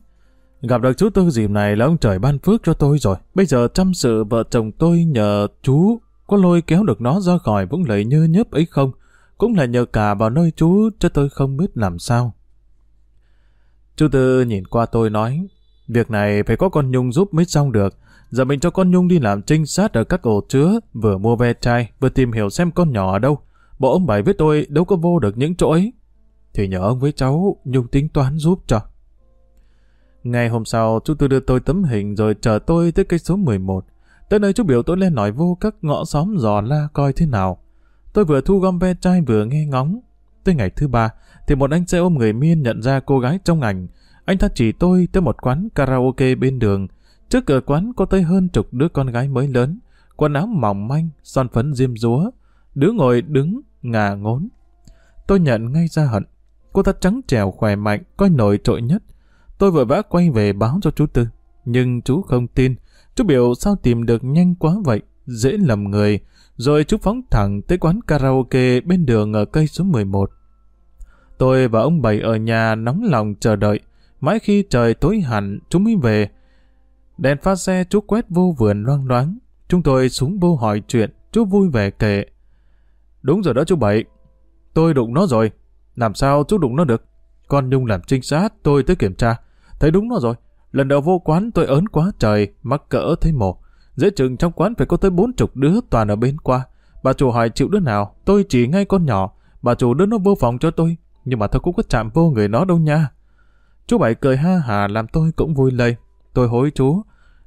Speaker 1: gặp được chú Tư dịp này là ông trời ban phước cho tôi rồi. Bây giờ chăm sự vợ chồng tôi nhờ chú có lôi kéo được nó ra khỏi vũng lầy như nhớp ấy không? Cũng là nhờ cả vào nơi chú cho tôi không biết làm sao. Chú Tư nhìn qua tôi nói, việc này phải có con Nhung giúp mới xong được. Giờ mình cho con Nhung đi làm trinh sát ở các ổ chứa, vừa mua ve chai, vừa tìm hiểu xem con nhỏ ở đâu. Bộ ông bảy với tôi đâu có vô được những chỗ ấy. Thì nhờ ông với cháu, Nhung tính toán giúp cho. Ngày hôm sau, chú Tư đưa tôi tấm hình rồi chờ tôi tới cây số 11. Tới nơi chú biểu tôi lên nói vô các ngõ xóm dò la coi thế nào. Tôi vừa thu gom ve chai vừa nghe ngóng. Tới ngày thứ ba, thì một anh xe ôm người miên nhận ra cô gái trong ảnh. Anh ta chỉ tôi tới một quán karaoke bên đường. Trước cửa quán có tới hơn chục đứa con gái mới lớn, quần áo mỏng manh, son phấn diêm rúa. Đứa ngồi đứng, ngà ngốn. Tôi nhận ngay ra hận. Cô ta trắng trèo khỏe mạnh, coi nổi trội nhất. Tôi vội vã quay về báo cho chú Tư. Nhưng chú không tin. Chú biểu sao tìm được nhanh quá vậy, dễ lầm người. Rồi chú phóng thẳng tới quán karaoke bên đường ở cây số 11. Tôi và ông Bảy ở nhà nóng lòng chờ đợi. Mãi khi trời tối hẳn, chúng mới về. Đèn pha xe chú quét vô vườn loang loáng. Chúng tôi xuống vô hỏi chuyện, chú vui vẻ kể. Đúng rồi đó chú Bảy. Tôi đụng nó rồi. Làm sao chú đụng nó được? Con Nhung làm trinh sát, tôi tới kiểm tra. Thấy đúng nó rồi. Lần đầu vô quán tôi ớn quá trời, mắc cỡ thấy một. Dễ chừng trong quán phải có tới bốn chục đứa toàn ở bên qua. Bà chủ hỏi chịu đứa nào, tôi chỉ ngay con nhỏ. Bà chủ đưa nó vô phòng cho tôi, nhưng mà tôi cũng có chạm vô người nó đâu nha. Chú Bảy cười ha hà làm tôi cũng vui lây. Tôi hối chú.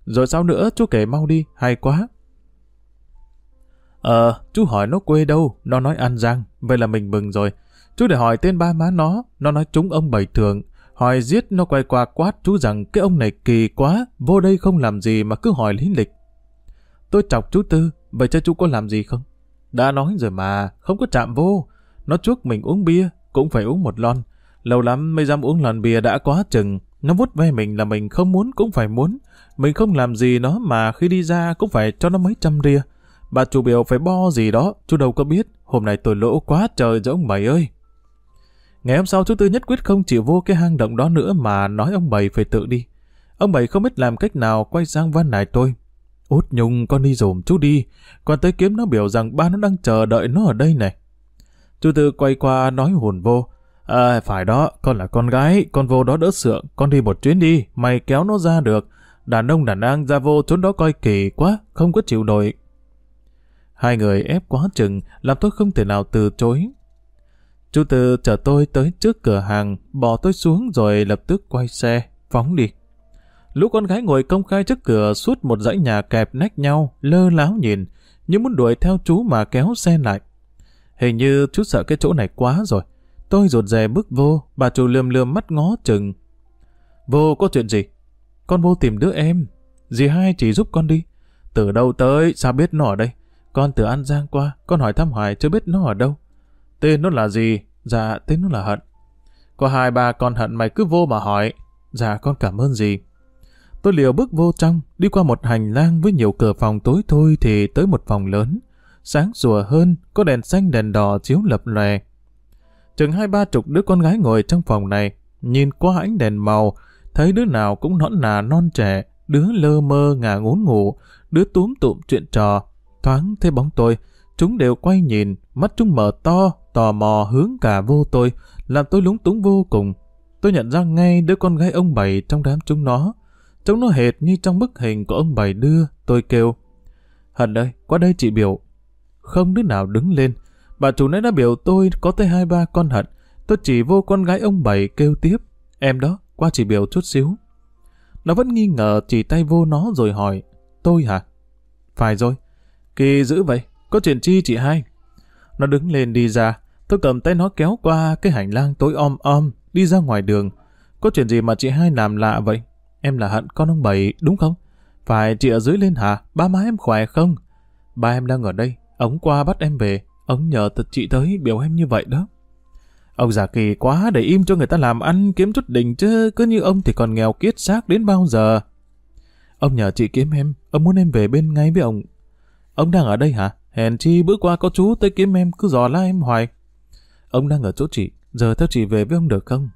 Speaker 1: Rồi sao nữa, chú kể mau đi, hay quá. Ờ, chú hỏi nó quê đâu, nó nói An Giang, vậy là mình mừng rồi. Chú để hỏi tên ba má nó, nó nói chúng ông Bảy Thường. Hỏi giết nó quay qua quát chú rằng cái ông này kỳ quá, vô đây không làm gì mà cứ hỏi lý lịch. Tôi chọc chú Tư, vậy cho chú có làm gì không? Đã nói rồi mà, không có chạm vô. Nó chuốc mình uống bia, cũng phải uống một lon. Lâu lắm mới dám uống lần bia đã quá chừng. Nó vút ve mình là mình không muốn cũng phải muốn. Mình không làm gì nó mà khi đi ra cũng phải cho nó mấy trăm ria. Bà chủ biểu phải bo gì đó, chú đâu có biết. Hôm nay tôi lỗ quá trời rồi ông Bảy ơi. Ngày hôm sau chú Tư nhất quyết không chịu vô cái hang động đó nữa mà nói ông Bảy phải tự đi. Ông Bảy không biết làm cách nào quay sang van nài tôi. Út Nhung con đi dùm chú đi, còn tới kiếm nó biểu rằng ba nó đang chờ đợi nó ở đây này. Chú Tư quay qua nói hồn vô. À, phải đó, con là con gái, con vô đó đỡ sượng, con đi một chuyến đi, mày kéo nó ra được. Đàn ông đàn an ra vô trốn đó coi kỳ quá, không có chịu nổi. Hai người ép quá chừng, làm tôi không thể nào từ chối. Chú Tư chở tôi tới trước cửa hàng, bỏ tôi xuống rồi lập tức quay xe, phóng đi. Lũ con gái ngồi công khai trước cửa suốt một dãy nhà kẹp nách nhau, lơ láo nhìn, như muốn đuổi theo chú mà kéo xe lại. Hình như chú sợ cái chỗ này quá rồi. Tôi rụt rè bước vô, bà chủ lườm lườm mắt ngó chừng. Vô có chuyện gì? Con vô tìm đứa em. Dì hai chỉ giúp con đi. Từ đâu tới, sao biết nó ở đây? Con từ An Giang qua, con hỏi thăm Hoài chưa biết nó ở đâu. Tên nó là gì? Dạ, tên nó là Hận. Có hai ba con Hận mày cứ vô mà hỏi. Dạ, con cảm ơn gì. Tôi liều bước vô trong, đi qua một hành lang với nhiều cửa phòng tối thôi thì tới một phòng lớn. Sáng rùa hơn, có đèn xanh đèn đỏ chiếu lập lòe. Chừng hai ba chục đứa con gái ngồi trong phòng này, nhìn qua ánh đèn màu, thấy đứa nào cũng nõn nà non trẻ, đứa lơ mơ ngả ngốn ngủ, đứa túm tụm chuyện trò. Thoáng thấy bóng tôi, chúng đều quay nhìn, mắt chúng mở to, tò mò hướng cả vô tôi, làm tôi lúng túng vô cùng. Tôi nhận ra ngay đứa con gái ông Bảy trong đám chúng nó. Trông nó hệt như trong bức hình của ông Bảy đưa, tôi kêu. Hận ơi, qua đây chị biểu. Không đứa nào đứng lên. Bà chủ nãy đã biểu tôi có tới hai ba con hận. Tôi chỉ vô con gái ông Bảy kêu tiếp. Em đó, qua chị biểu chút xíu. Nó vẫn nghi ngờ chỉ tay vô nó rồi hỏi. Tôi hả? Phải rồi. Kỳ dữ vậy. Có chuyện chi chị hai? Nó đứng lên đi ra. Tôi cầm tay nó kéo qua cái hành lang tối om om, đi ra ngoài đường. Có chuyện gì mà chị hai làm lạ vậy? Em là Hận con ông Bảy, đúng không? Phải chị ở dưới lên hả? Ba má em khỏe không? Ba em đang ở đây, ông qua bắt em về. Ông nhờ thật chị tới biểu em như vậy đó. Ông già kỳ quá để im cho người ta làm ăn kiếm chút đỉnh chứ cứ như ông thì còn nghèo kiết xác đến bao giờ. Ông nhờ chị kiếm em, ông muốn em về bên ngay với ông. Ông đang ở đây hả? Hèn chi bữa qua có chú tới kiếm em cứ dò la em hoài. Ông đang ở chỗ chị, giờ theo chị về với ông được không?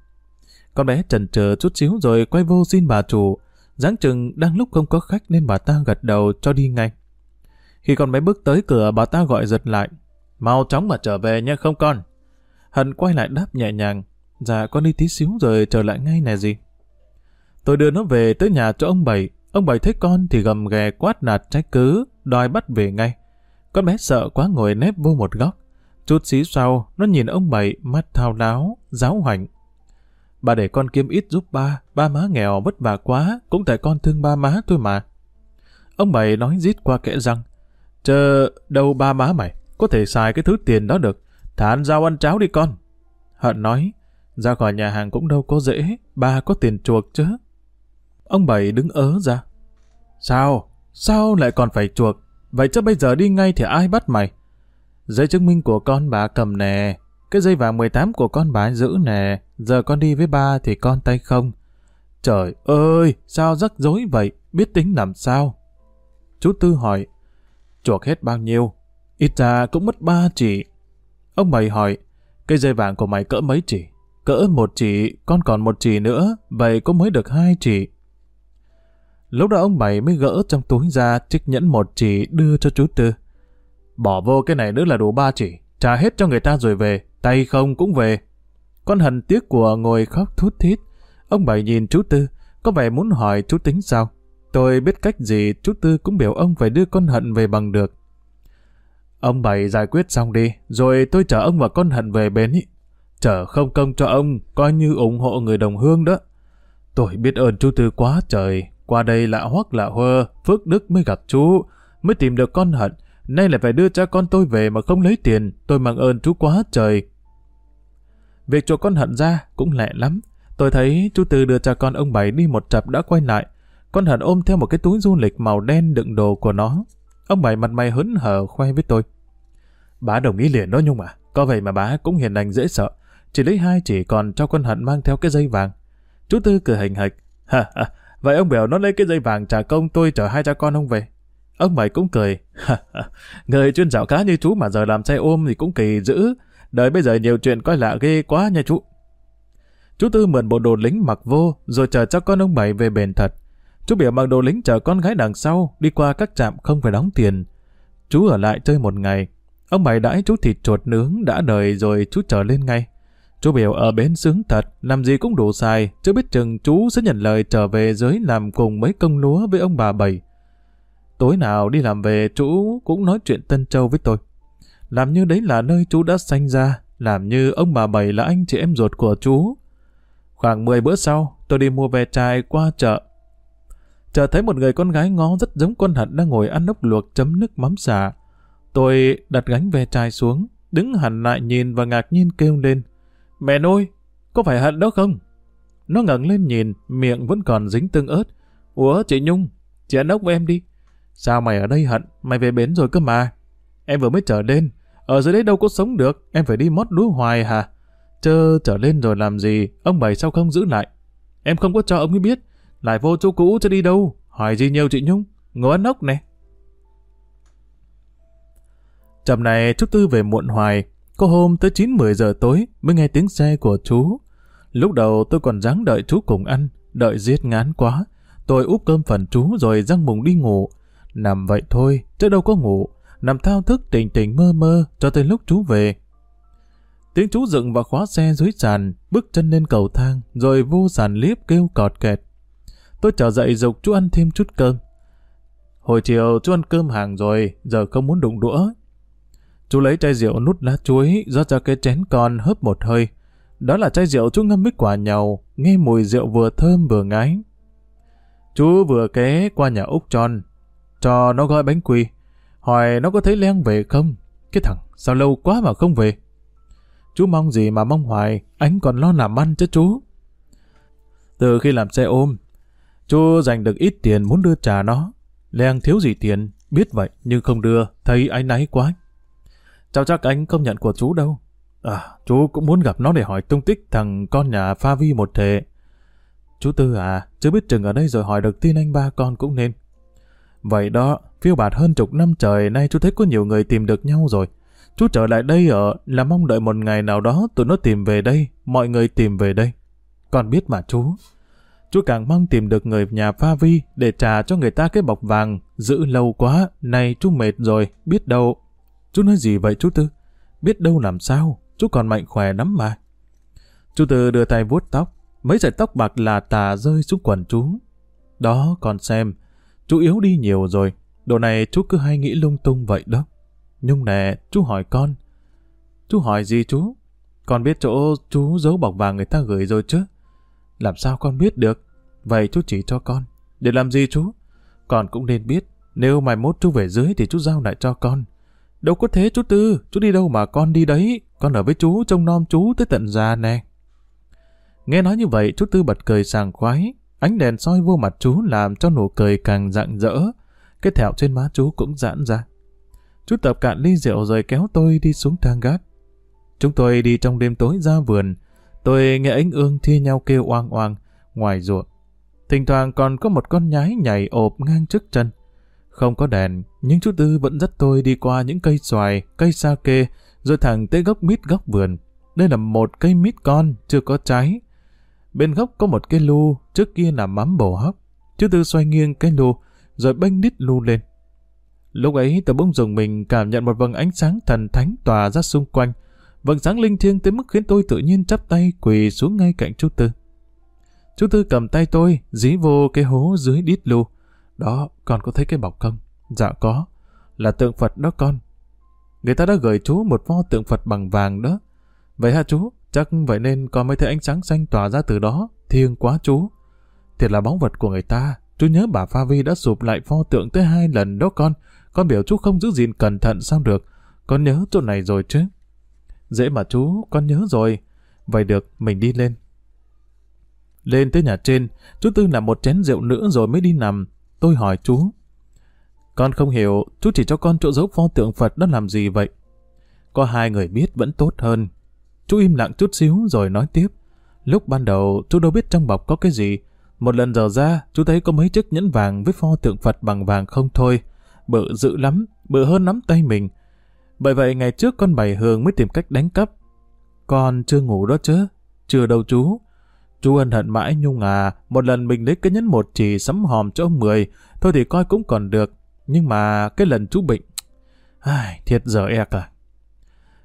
Speaker 1: Con bé chần chờ chút xíu rồi quay vô xin bà chủ. dáng chừng đang lúc không có khách nên bà ta gật đầu cho đi ngay. Khi con bé bước tới cửa bà ta gọi giật lại. Mau chóng mà trở về nha không con. Hận quay lại đáp nhẹ nhàng. Dạ con đi tí xíu rồi trở lại ngay nè gì. Tôi đưa nó về tới nhà cho ông Bảy. Ông Bảy thấy con thì gầm ghè quát nạt trách cứ, đòi bắt về ngay. Con bé sợ quá ngồi nép vô một góc. Chút xí sau, nó nhìn ông Bảy mắt thao láo, giáo hoành. Bà để con kiếm ít giúp ba, ba má nghèo vất vả quá, cũng tại con thương ba má thôi mà. Ông Bảy nói rít qua kẽ răng. Chờ đâu ba má mày, có thể xài cái thứ tiền đó được. Thả ăn rau ăn cháo đi con. Hận nói, ra khỏi nhà hàng cũng đâu có dễ, ba có tiền chuộc chứ. Ông Bảy đứng ớ ra. Sao? Sao lại còn phải chuộc? Vậy chứ bây giờ đi ngay thì ai bắt mày? Giấy chứng minh của con bà cầm nè. Cái dây vàng 18 của con bà giữ nè. Giờ con đi với ba thì con tay không. Trời ơi, sao rắc rối vậy? Biết tính làm sao? Chú Tư hỏi. Chuộc hết bao nhiêu? Ít ra cũng mất ba chỉ. Ông mày hỏi. Cái dây vàng của mày cỡ mấy chỉ? Cỡ một chỉ, con còn một chỉ nữa. Vậy có mới được hai chỉ. Lúc đó ông Bảy mới gỡ trong túi ra chiếc nhẫn một chỉ đưa cho chú Tư. Bỏ vô cái này nữa là đủ ba chỉ, trả hết cho người ta rồi về, tay không cũng về. Con hần tiếc của ngồi khóc thút thít. Ông Bảy nhìn chú Tư, có vẻ muốn hỏi chú tính sao. Tôi biết cách gì, chú Tư cũng biểu ông phải đưa con hận về bằng được. Ông Bảy giải quyết xong đi, rồi tôi chở ông và con hận về bến ý. Chở không công cho ông, coi như ủng hộ người đồng hương đó. Tôi biết ơn chú Tư quá trời, qua đây lạ hoắc lạ hơ, Phước Đức mới gặp chú, mới tìm được con hận. Nay lại phải đưa cha con tôi về mà không lấy tiền, tôi mang ơn chú quá trời. Việc cho con hận ra cũng lẹ lắm. Tôi thấy chú Tư đưa cha con ông Bảy đi một chập đã quay lại. Con hận ôm theo một cái túi du lịch màu đen đựng đồ của nó. Ông Bảy mặt mày hớn hở khoe với tôi. Bá đồng ý liền đó Nhung à. Có vậy mà bá cũng hiền lành dễ sợ. Chỉ lấy hai chỉ còn cho con hận mang theo cái dây vàng. Chú Tư cười hình hạch. Ha ha, Vậy ông biểu nó lấy cái dây vàng trả công tôi chở hai cha con ông về. Ông mày cũng cười. Người chuyên dạo cá như chú mà giờ làm xe ôm thì cũng kỳ dữ. Đời bây giờ nhiều chuyện coi lạ ghê quá nha chú. Chú Tư mượn bộ đồ lính mặc vô, rồi chờ cho con ông Bảy về bền thật. Chú biểu mặc đồ lính chờ con gái đằng sau, đi qua các trạm không phải đóng tiền. Chú ở lại chơi một ngày. Ông Bảy đãi chú thịt chuột nướng đã đời rồi chú trở lên ngay. Chú biểu ở bến sướng thật, làm gì cũng đủ xài, chứ biết chừng chú sẽ nhận lời trở về dưới làm cùng mấy công lúa với ông bà Bảy. Tối nào đi làm về chú cũng nói chuyện Tân Châu với tôi. Làm như đấy là nơi chú đã sanh ra, làm như ông bà Bảy là anh chị em ruột của chú. Khoảng 10 bữa sau, tôi đi mua ve chai qua chợ. Chợ thấy một người con gái ngó rất giống con hận đang ngồi ăn ốc luộc chấm nước mắm xả. Tôi đặt gánh ve chai xuống, đứng hẳn lại nhìn và ngạc nhiên kêu lên. Mẹ nuôi, có phải hận đó không? Nó ngẩng lên nhìn, miệng vẫn còn dính tương ớt. Ủa chị Nhung, chị ăn ốc với em đi. Sao mày ở đây hận, mày về bến rồi cơ mà. Em vừa mới trở lên, ở dưới đấy đâu có sống được, em phải đi mót đuối hoài hả? Chơ trở lên rồi làm gì, ông bảy sao không giữ lại? Em không có cho ông ấy biết, lại vô chỗ cũ chứ đi đâu, hỏi gì nhiều chị Nhung, ngồi ăn ốc nè. Trầm này chút tư về muộn hoài, có hôm tới 9-10 giờ tối mới nghe tiếng xe của chú. Lúc đầu tôi còn ráng đợi chú cùng ăn, đợi giết ngán quá. Tôi úp cơm phần chú rồi răng mùng đi ngủ. Nằm vậy thôi, chứ đâu có ngủ. Nằm thao thức tỉnh tỉnh mơ mơ cho tới lúc chú về. Tiếng chú dựng và khóa xe dưới sàn, bước chân lên cầu thang, rồi vô sàn liếp kêu cọt kẹt. Tôi trở dậy dục chú ăn thêm chút cơm. Hồi chiều chú ăn cơm hàng rồi, giờ không muốn đụng đũa, Chú lấy chai rượu nút lá chuối, rót ra cái chén con hớp một hơi. Đó là chai rượu chú ngâm với quả nhầu, nghe mùi rượu vừa thơm vừa ngái. Chú vừa ké qua nhà Úc tròn, cho nó gói bánh quy. Hỏi nó có thấy Len về không? Cái thằng, sao lâu quá mà không về? Chú mong gì mà mong hoài, anh còn lo làm ăn chứ chú. Từ khi làm xe ôm, chú dành được ít tiền muốn đưa trả nó. Len thiếu gì tiền, biết vậy nhưng không đưa, thấy áy náy quá. Cháu chắc anh không nhận của chú đâu. À, chú cũng muốn gặp nó để hỏi tung tích thằng con nhà Pha Vi một thể. Chú Tư à, chưa biết chừng ở đây rồi hỏi được tin anh ba con cũng nên. Vậy đó, phiêu bạt hơn chục năm trời nay chú thấy có nhiều người tìm được nhau rồi. Chú trở lại đây ở là mong đợi một ngày nào đó tụi nó tìm về đây, mọi người tìm về đây. Con biết mà chú. Chú càng mong tìm được người nhà pha vi để trả cho người ta cái bọc vàng. Giữ lâu quá, nay chú mệt rồi, biết đâu. Chú nói gì vậy chú Tư? Biết đâu làm sao, chú còn mạnh khỏe lắm mà. Chú Tư đưa tay vuốt tóc, mấy sợi tóc bạc là tà rơi xuống quần chú. Đó, còn xem, chú yếu đi nhiều rồi, đồ này chú cứ hay nghĩ lung tung vậy đó. Nhung nè, chú hỏi con. Chú hỏi gì chú? Con biết chỗ chú giấu bọc vàng người ta gửi rồi chứ? Làm sao con biết được? Vậy chú chỉ cho con. Để làm gì chú? Con cũng nên biết. Nếu mai mốt chú về dưới thì chú giao lại cho con. Đâu có thế chú Tư, chú đi đâu mà con đi đấy. Con ở với chú, trông nom chú tới tận già nè. Nghe nói như vậy, chú Tư bật cười sàng khoái. Ánh đèn soi vô mặt chú làm cho nụ cười càng rạng rỡ. Cái thẹo trên má chú cũng giãn ra. Chú tập cạn ly rượu rồi kéo tôi đi xuống thang gác. Chúng tôi đi trong đêm tối ra vườn. Tôi nghe ánh ương thi nhau kêu oang oang ngoài ruộng. Thỉnh thoảng còn có một con nhái nhảy ộp ngang trước chân. Không có đèn, nhưng chú Tư vẫn dắt tôi đi qua những cây xoài, cây sa kê, rồi thẳng tới gốc mít góc vườn. Đây là một cây mít con, chưa có trái. Bên gốc có một cây lu, trước kia là mắm bổ hóc. Chú Tư xoay nghiêng cái lu, rồi bênh đít lu lên. Lúc ấy tôi bỗng dùng mình cảm nhận một vầng ánh sáng thần thánh tỏa ra xung quanh. Vầng sáng linh thiêng tới mức khiến tôi tự nhiên chắp tay quỳ xuống ngay cạnh chú Tư. Chú Tư cầm tay tôi, dí vô cái hố dưới đít lu. Đó, con có thấy cái bọc không? Dạ có. Là tượng Phật đó con. Người ta đã gửi chú một pho tượng Phật bằng vàng đó. Vậy hả chú? Chắc vậy nên con mới thấy ánh sáng xanh tỏa ra từ đó. Thiêng quá chú. Thiệt là bóng vật của người ta. Chú nhớ bà Pha Vi đã sụp lại pho tượng tới hai lần đó con. Con biểu chú không giữ gìn cẩn thận sao được. Con nhớ chỗ này rồi chứ. Dễ mà chú, con nhớ rồi. Vậy được, mình đi lên. Lên tới nhà trên, chú Tư làm một chén rượu nữa rồi mới đi nằm. Tôi hỏi chú. Con không hiểu, chú chỉ cho con chỗ giấu pho tượng Phật đó làm gì vậy? Có hai người biết vẫn tốt hơn. Chú im lặng chút xíu rồi nói tiếp. Lúc ban đầu, chú đâu biết trong bọc có cái gì. Một lần giờ ra, chú thấy có mấy chiếc nhẫn vàng với pho tượng Phật bằng vàng không thôi. Bự dữ lắm, bự hơn nắm tay mình. Bởi vậy ngày trước con bày hường mới tìm cách đánh cắp. Con chưa ngủ đó chứ? Chưa đâu chú. Chú ân hận mãi Nhung à, một lần mình lấy cái nhẫn một chỉ sắm hòm cho ông Mười, thôi thì coi cũng còn được. Nhưng mà cái lần chú bệnh, ai, thiệt giờ e à.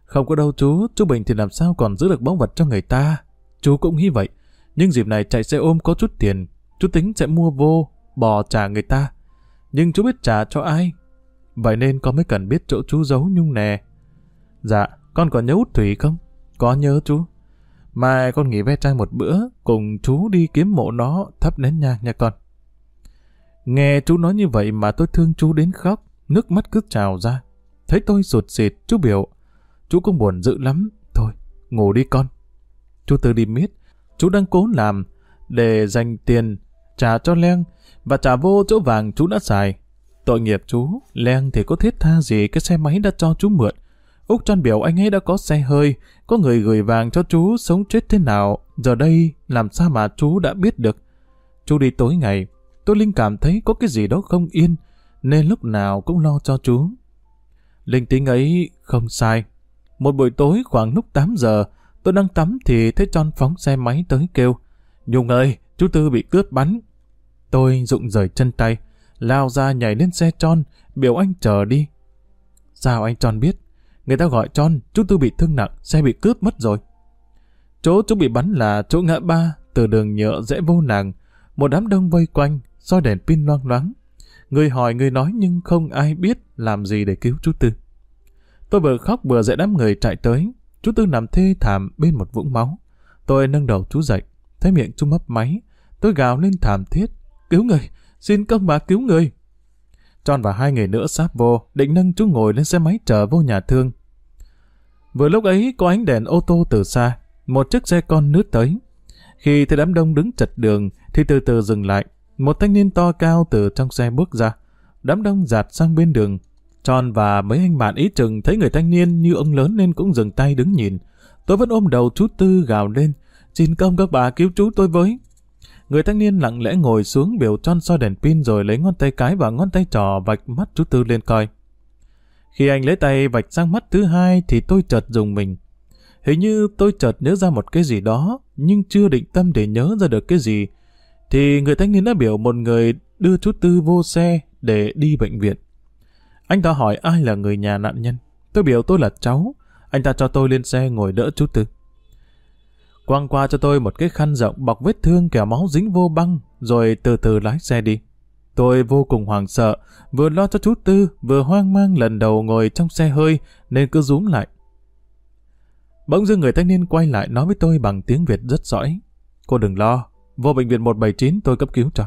Speaker 1: Không có đâu chú, chú Bình thì làm sao còn giữ được báu vật cho người ta. Chú cũng nghĩ vậy, nhưng dịp này chạy xe ôm có chút tiền, chú tính sẽ mua vô, bò trả người ta. Nhưng chú biết trả cho ai? Vậy nên con mới cần biết chỗ chú giấu Nhung nè. Dạ, con có nhớ út Thủy không? Có nhớ chú. Mai con nghỉ ve trai một bữa, cùng chú đi kiếm mộ nó thắp nén nhang nha con. Nghe chú nói như vậy mà tôi thương chú đến khóc, nước mắt cứ trào ra. Thấy tôi sụt xịt, chú biểu. Chú cũng buồn dữ lắm. Thôi, ngủ đi con. Chú Tư đi miết. Chú đang cố làm để dành tiền trả cho Leng và trả vô chỗ vàng chú đã xài. Tội nghiệp chú, Leng thì có thiết tha gì cái xe máy đã cho chú mượn. Úc Trăn biểu anh ấy đã có xe hơi, có người gửi vàng cho chú sống chết thế nào, giờ đây làm sao mà chú đã biết được. Chú đi tối ngày, tôi Linh cảm thấy có cái gì đó không yên, nên lúc nào cũng lo cho chú. Linh tính ấy không sai. Một buổi tối khoảng lúc 8 giờ, tôi đang tắm thì thấy Tròn phóng xe máy tới kêu. Nhung ơi, chú Tư bị cướp bắn. Tôi rụng rời chân tay, lao ra nhảy lên xe Tròn, biểu anh chờ đi. Sao anh Tròn biết? Người ta gọi Tròn, chú Tư bị thương nặng, xe bị cướp mất rồi. Chỗ chú bị bắn là chỗ ngã ba, từ đường nhựa dễ vô nàng. Một đám đông vây quanh, soi đèn pin loang loáng. Người hỏi người nói nhưng không ai biết làm gì để cứu chú Tư. Tôi vừa khóc vừa dạy đám người chạy tới. Chú Tư nằm thê thảm bên một vũng máu. Tôi nâng đầu chú dậy, thấy miệng chú mấp máy. Tôi gào lên thảm thiết. Cứu người, xin công bà cứu người. Tròn và hai người nữa sáp vô, định nâng chú ngồi lên xe máy trở vô nhà thương. Vừa lúc ấy có ánh đèn ô tô từ xa, một chiếc xe con nướt tới. Khi thấy đám đông đứng chật đường thì từ từ dừng lại. Một thanh niên to cao từ trong xe bước ra. Đám đông dạt sang bên đường. Tròn và mấy anh bạn ý chừng thấy người thanh niên như ông lớn nên cũng dừng tay đứng nhìn. Tôi vẫn ôm đầu chú Tư gào lên. Xin công các bà cứu chú tôi với. Người thanh niên lặng lẽ ngồi xuống biểu tròn soi đèn pin rồi lấy ngón tay cái và ngón tay trò vạch mắt chú Tư lên coi. Khi anh lấy tay vạch sang mắt thứ hai thì tôi chợt dùng mình. Hình như tôi chợt nhớ ra một cái gì đó, nhưng chưa định tâm để nhớ ra được cái gì. Thì người thanh niên đã biểu một người đưa chú Tư vô xe để đi bệnh viện. Anh ta hỏi ai là người nhà nạn nhân. Tôi biểu tôi là cháu. Anh ta cho tôi lên xe ngồi đỡ chú Tư. Quăng qua cho tôi một cái khăn rộng bọc vết thương kẻo máu dính vô băng, rồi từ từ lái xe đi. Tôi vô cùng hoảng sợ, vừa lo cho chú Tư, vừa hoang mang lần đầu ngồi trong xe hơi, nên cứ rúm lại. Bỗng dưng người thanh niên quay lại nói với tôi bằng tiếng Việt rất giỏi: Cô đừng lo, vô bệnh viện 179 tôi cấp cứu cho.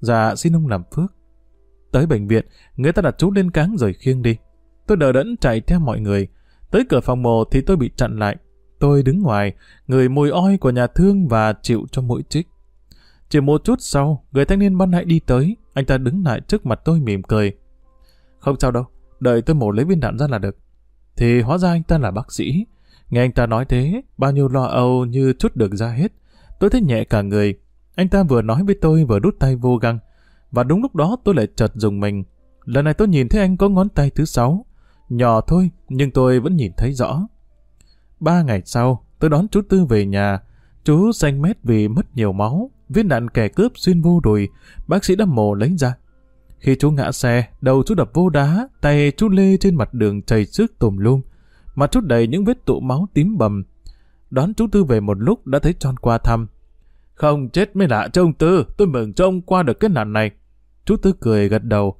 Speaker 1: Dạ, xin ông làm phước. Tới bệnh viện, người ta đặt chú lên cáng rồi khiêng đi. Tôi đỡ đẫn chạy theo mọi người. Tới cửa phòng mồ thì tôi bị chặn lại. Tôi đứng ngoài, người mùi oi của nhà thương và chịu cho mũi trích. Chỉ một chút sau, người thanh niên ban hãy đi tới, anh ta đứng lại trước mặt tôi mỉm cười. Không sao đâu, đợi tôi mổ lấy viên đạn ra là được. Thì hóa ra anh ta là bác sĩ. Nghe anh ta nói thế, bao nhiêu lo âu như chút được ra hết. Tôi thấy nhẹ cả người. Anh ta vừa nói với tôi vừa đút tay vô găng. Và đúng lúc đó tôi lại chợt dùng mình. Lần này tôi nhìn thấy anh có ngón tay thứ sáu. Nhỏ thôi, nhưng tôi vẫn nhìn thấy rõ. Ba ngày sau, tôi đón chú Tư về nhà. Chú xanh mét vì mất nhiều máu, viên đạn kẻ cướp xuyên vô đùi, bác sĩ đâm mổ lấy ra. Khi chú ngã xe, đầu chú đập vô đá, tay chú lê trên mặt đường chảy xước tùm lum, mặt chút đầy những vết tụ máu tím bầm. Đón chú Tư về một lúc đã thấy tròn qua thăm. Không chết mới lạ cho ông Tư, tôi mừng cho ông qua được cái nạn này. Chú Tư cười gật đầu.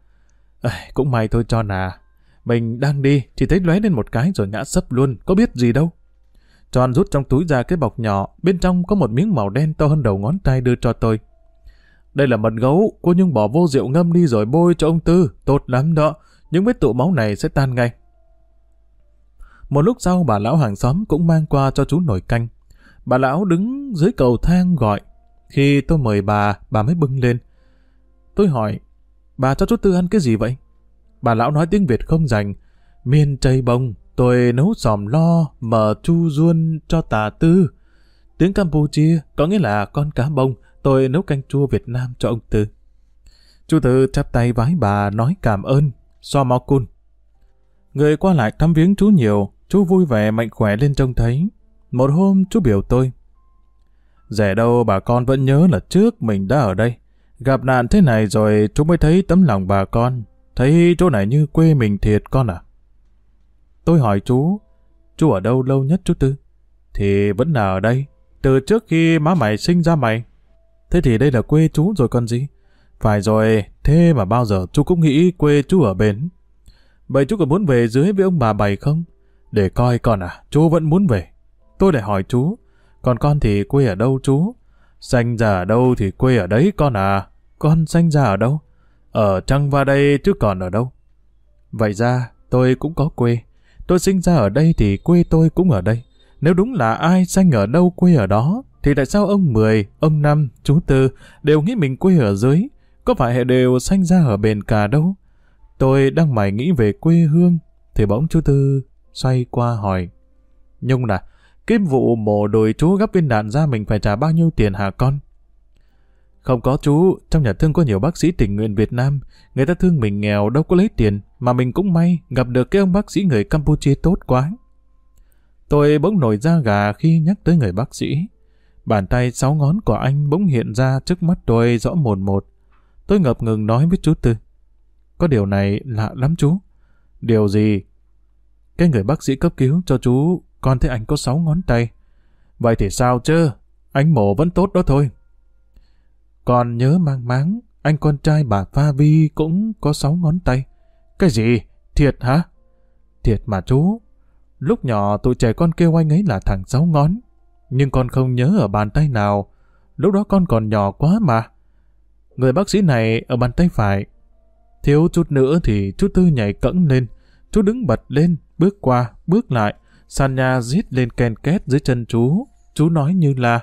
Speaker 1: À, cũng may thôi cho nà. Mình đang đi, chỉ thấy lóe lên một cái rồi ngã sấp luôn, có biết gì đâu. Tròn rút trong túi ra cái bọc nhỏ, bên trong có một miếng màu đen to hơn đầu ngón tay đưa cho tôi. Đây là mật gấu, cô Nhung bỏ vô rượu ngâm đi rồi bôi cho ông Tư, tốt lắm đó, những vết tụ máu này sẽ tan ngay. Một lúc sau bà lão hàng xóm cũng mang qua cho chú nổi canh. Bà lão đứng dưới cầu thang gọi. Khi tôi mời bà, bà mới bưng lên. Tôi hỏi, bà cho chú Tư ăn cái gì vậy? Bà lão nói tiếng Việt không dành. Miên chay bông, tôi nấu sòm lo, mở chu ruôn cho tà tư. Tiếng Campuchia có nghĩa là con cá bông, tôi nấu canh chua Việt Nam cho ông Tư. Chú Tư chắp tay vái bà nói cảm ơn, so mò cun. Người qua lại thăm viếng chú nhiều, chú vui vẻ mạnh khỏe lên trông thấy. Một hôm chú biểu tôi. Rẻ đâu bà con vẫn nhớ là trước mình đã ở đây. Gặp nạn thế này rồi chú mới thấy tấm lòng bà con. Thấy chỗ này như quê mình thiệt con à? Tôi hỏi chú, chú ở đâu lâu nhất chú Tư? Thì vẫn là ở đây, từ trước khi má mày sinh ra mày. Thế thì đây là quê chú rồi con gì? Phải rồi, thế mà bao giờ chú cũng nghĩ quê chú ở bến. Vậy chú có muốn về dưới với ông bà bày không? Để coi con à, chú vẫn muốn về. Tôi lại hỏi chú, còn con thì quê ở đâu chú? Sanh ra ở đâu thì quê ở đấy con à? Con sanh ra ở đâu? Ở trăng va đây chứ còn ở đâu? Vậy ra, tôi cũng có quê. Tôi sinh ra ở đây thì quê tôi cũng ở đây. Nếu đúng là ai sanh ở đâu quê ở đó, thì tại sao ông Mười, ông Năm, chú Tư đều nghĩ mình quê ở dưới? Có phải đều sanh ra ở bền cả đâu? Tôi đang mải nghĩ về quê hương, thì bỗng chú Tư xoay qua hỏi. Nhung là, cái vụ mổ đồi chú gấp viên đạn ra mình phải trả bao nhiêu tiền hả con? Không có chú, trong nhà thương có nhiều bác sĩ tình nguyện Việt Nam, người ta thương mình nghèo đâu có lấy tiền, mà mình cũng may gặp được cái ông bác sĩ người Campuchia tốt quá. Tôi bỗng nổi da gà khi nhắc tới người bác sĩ. Bàn tay sáu ngón của anh bỗng hiện ra trước mắt tôi rõ mồn một. Tôi ngập ngừng nói với chú Tư. Có điều này lạ lắm chú. Điều gì? Cái người bác sĩ cấp cứu cho chú, con thấy anh có sáu ngón tay. Vậy thì sao chứ? Anh mổ vẫn tốt đó thôi. Còn nhớ mang máng, anh con trai bà Pha Vi cũng có sáu ngón tay. Cái gì? Thiệt hả? Thiệt mà chú. Lúc nhỏ tụi trẻ con kêu anh ấy là thằng sáu ngón. Nhưng con không nhớ ở bàn tay nào. Lúc đó con còn nhỏ quá mà. Người bác sĩ này ở bàn tay phải. Thiếu chút nữa thì chú Tư nhảy cẫng lên. Chú đứng bật lên, bước qua, bước lại. Sàn nhà rít lên ken két dưới chân chú. Chú nói như là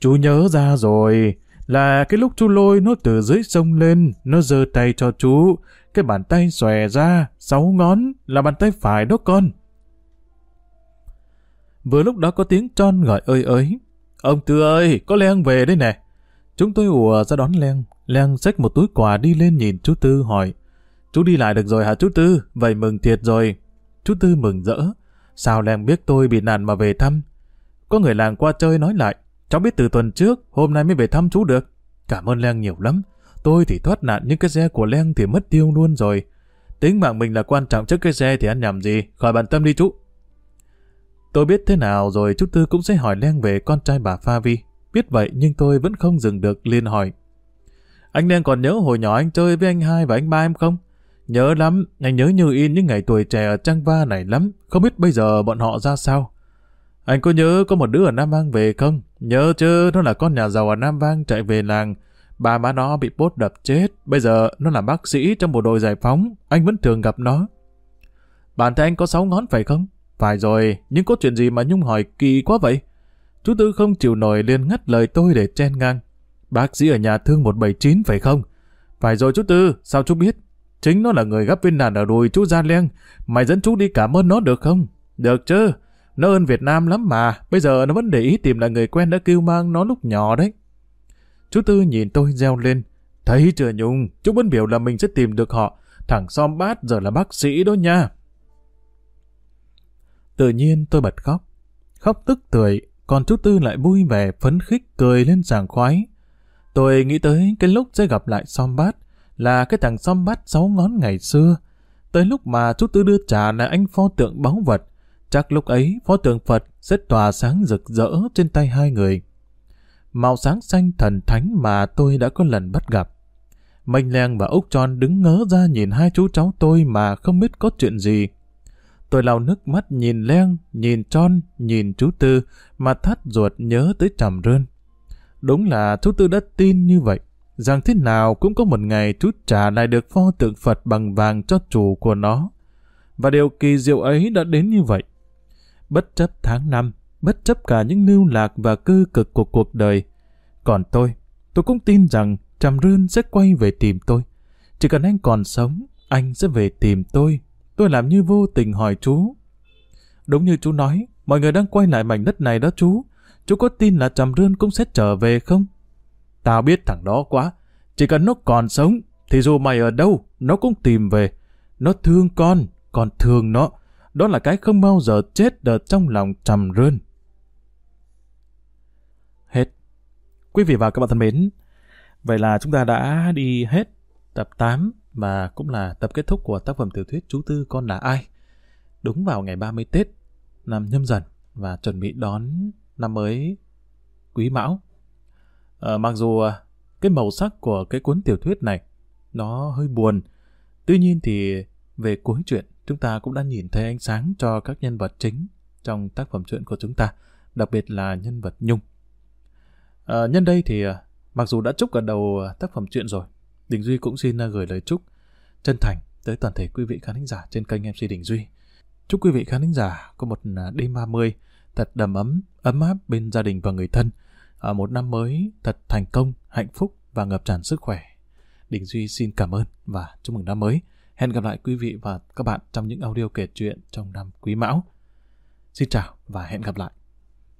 Speaker 1: Chú nhớ ra rồi là cái lúc chú lôi nó từ dưới sông lên, nó giơ tay cho chú, cái bàn tay xòe ra, sáu ngón, là bàn tay phải đó con. Vừa lúc đó có tiếng tròn gọi ơi ơi. Ông Tư ơi, có leng về đây nè. Chúng tôi ùa ra đón Leng. Leng xách một túi quà đi lên nhìn chú Tư hỏi. Chú đi lại được rồi hả chú Tư? Vậy mừng thiệt rồi. Chú Tư mừng rỡ. Sao Leng biết tôi bị nạn mà về thăm? Có người làng qua chơi nói lại. Cháu biết từ tuần trước, hôm nay mới về thăm chú được. Cảm ơn Leng nhiều lắm. Tôi thì thoát nạn nhưng cái xe của Leng thì mất tiêu luôn rồi. Tính mạng mình là quan trọng trước cái xe thì ăn nhầm gì. Khỏi bàn tâm đi chú. Tôi biết thế nào rồi chú Tư cũng sẽ hỏi Leng về con trai bà Pha Vi. Biết vậy nhưng tôi vẫn không dừng được liền hỏi. Anh Leng còn nhớ hồi nhỏ anh chơi với anh hai và anh ba em không? Nhớ lắm, anh nhớ như in những ngày tuổi trẻ ở Trang Va này lắm. Không biết bây giờ bọn họ ra sao? Anh có nhớ có một đứa ở Nam Vang về không? Nhớ chứ, nó là con nhà giàu ở Nam Vang chạy về làng. Ba má nó bị bốt đập chết. Bây giờ nó là bác sĩ trong bộ đội giải phóng. Anh vẫn thường gặp nó. Bạn thấy anh có sáu ngón phải không? Phải rồi, nhưng có chuyện gì mà Nhung hỏi kỳ quá vậy? Chú Tư không chịu nổi liền ngắt lời tôi để chen ngang. Bác sĩ ở nhà thương 179 phải không? Phải rồi chú Tư, sao chú biết? Chính nó là người gấp viên đàn ở đùi chú Gia Leng. Mày dẫn chú đi cảm ơn nó được không? Được chứ. Nó ơn Việt Nam lắm mà. Bây giờ nó vẫn để ý tìm lại người quen đã kêu mang nó lúc nhỏ đấy. Chú Tư nhìn tôi reo lên. Thấy chưa Nhung, chú vẫn biểu là mình sẽ tìm được họ. Thằng Som Bát giờ là bác sĩ đó nha. Tự nhiên tôi bật khóc. Khóc tức tưởi, còn chú Tư lại vui vẻ phấn khích cười lên sảng khoái. Tôi nghĩ tới cái lúc sẽ gặp lại Som Bát, là cái thằng Som Bát sáu ngón ngày xưa. Tới lúc mà chú Tư đưa trả lại anh pho tượng báu vật, chắc lúc ấy pho tượng Phật sẽ tỏa sáng rực rỡ trên tay hai người. Màu sáng xanh thần thánh mà tôi đã có lần bắt gặp. Mạnh Leng và Úc Tròn đứng ngớ ra nhìn hai chú cháu tôi mà không biết có chuyện gì. Tôi lau nước mắt nhìn Leng, nhìn Tròn, nhìn chú Tư mà thắt ruột nhớ tới trầm rơn. Đúng là chú Tư đã tin như vậy, rằng thế nào cũng có một ngày chú trả lại được pho tượng Phật bằng vàng cho chủ của nó. Và điều kỳ diệu ấy đã đến như vậy. Bất chấp tháng năm, bất chấp cả những lưu lạc và cơ cực của cuộc đời. Còn tôi, tôi cũng tin rằng Trầm Rươn sẽ quay về tìm tôi. Chỉ cần anh còn sống, anh sẽ về tìm tôi. Tôi làm như vô tình hỏi chú. Đúng như chú nói, mọi người đang quay lại mảnh đất này đó chú. Chú có tin là Trầm Rươn cũng sẽ trở về không? Tao biết thằng đó quá. Chỉ cần nó còn sống, thì dù mày ở đâu, nó cũng tìm về. Nó thương con, còn thương nó. Đó là cái không bao giờ chết đợt trong lòng Trầm Rơn. Hết. Quý vị và các bạn thân mến, vậy là chúng ta đã đi hết tập 8 và cũng là tập kết thúc của tác phẩm tiểu thuyết Chú Tư Con là ai. Đúng vào ngày 30 Tết năm nhâm dần và chuẩn bị đón năm mới quý mão. À, mặc dù ờ, cái màu sắc của cái cuốn tiểu thuyết này nó hơi buồn, tuy nhiên thì về cuối truyện chúng ta cũng đã nhìn thấy ánh sáng cho các nhân vật chính trong tác phẩm truyện của chúng ta, đặc biệt là nhân vật Nhung. À, nhân đây thì à, mặc dù đã chúc ở đầu à, tác phẩm truyện rồi, Đình Duy cũng xin à, gửi lời chúc chân thành tới toàn thể quý vị khán thính giả trên kênh MC Đình Duy. Chúc quý vị khán thính giả có một đêm 30 thật đầm ấm, ấm áp bên gia đình và người thân. À, một năm mới thật thành công, hạnh phúc và ngập tràn sức khỏe. Đình Duy xin cảm ơn và chúc mừng năm mới. Hẹn gặp lại quý vị và các bạn trong những audio kể chuyện trong năm Quý Mão. Xin chào và hẹn gặp lại.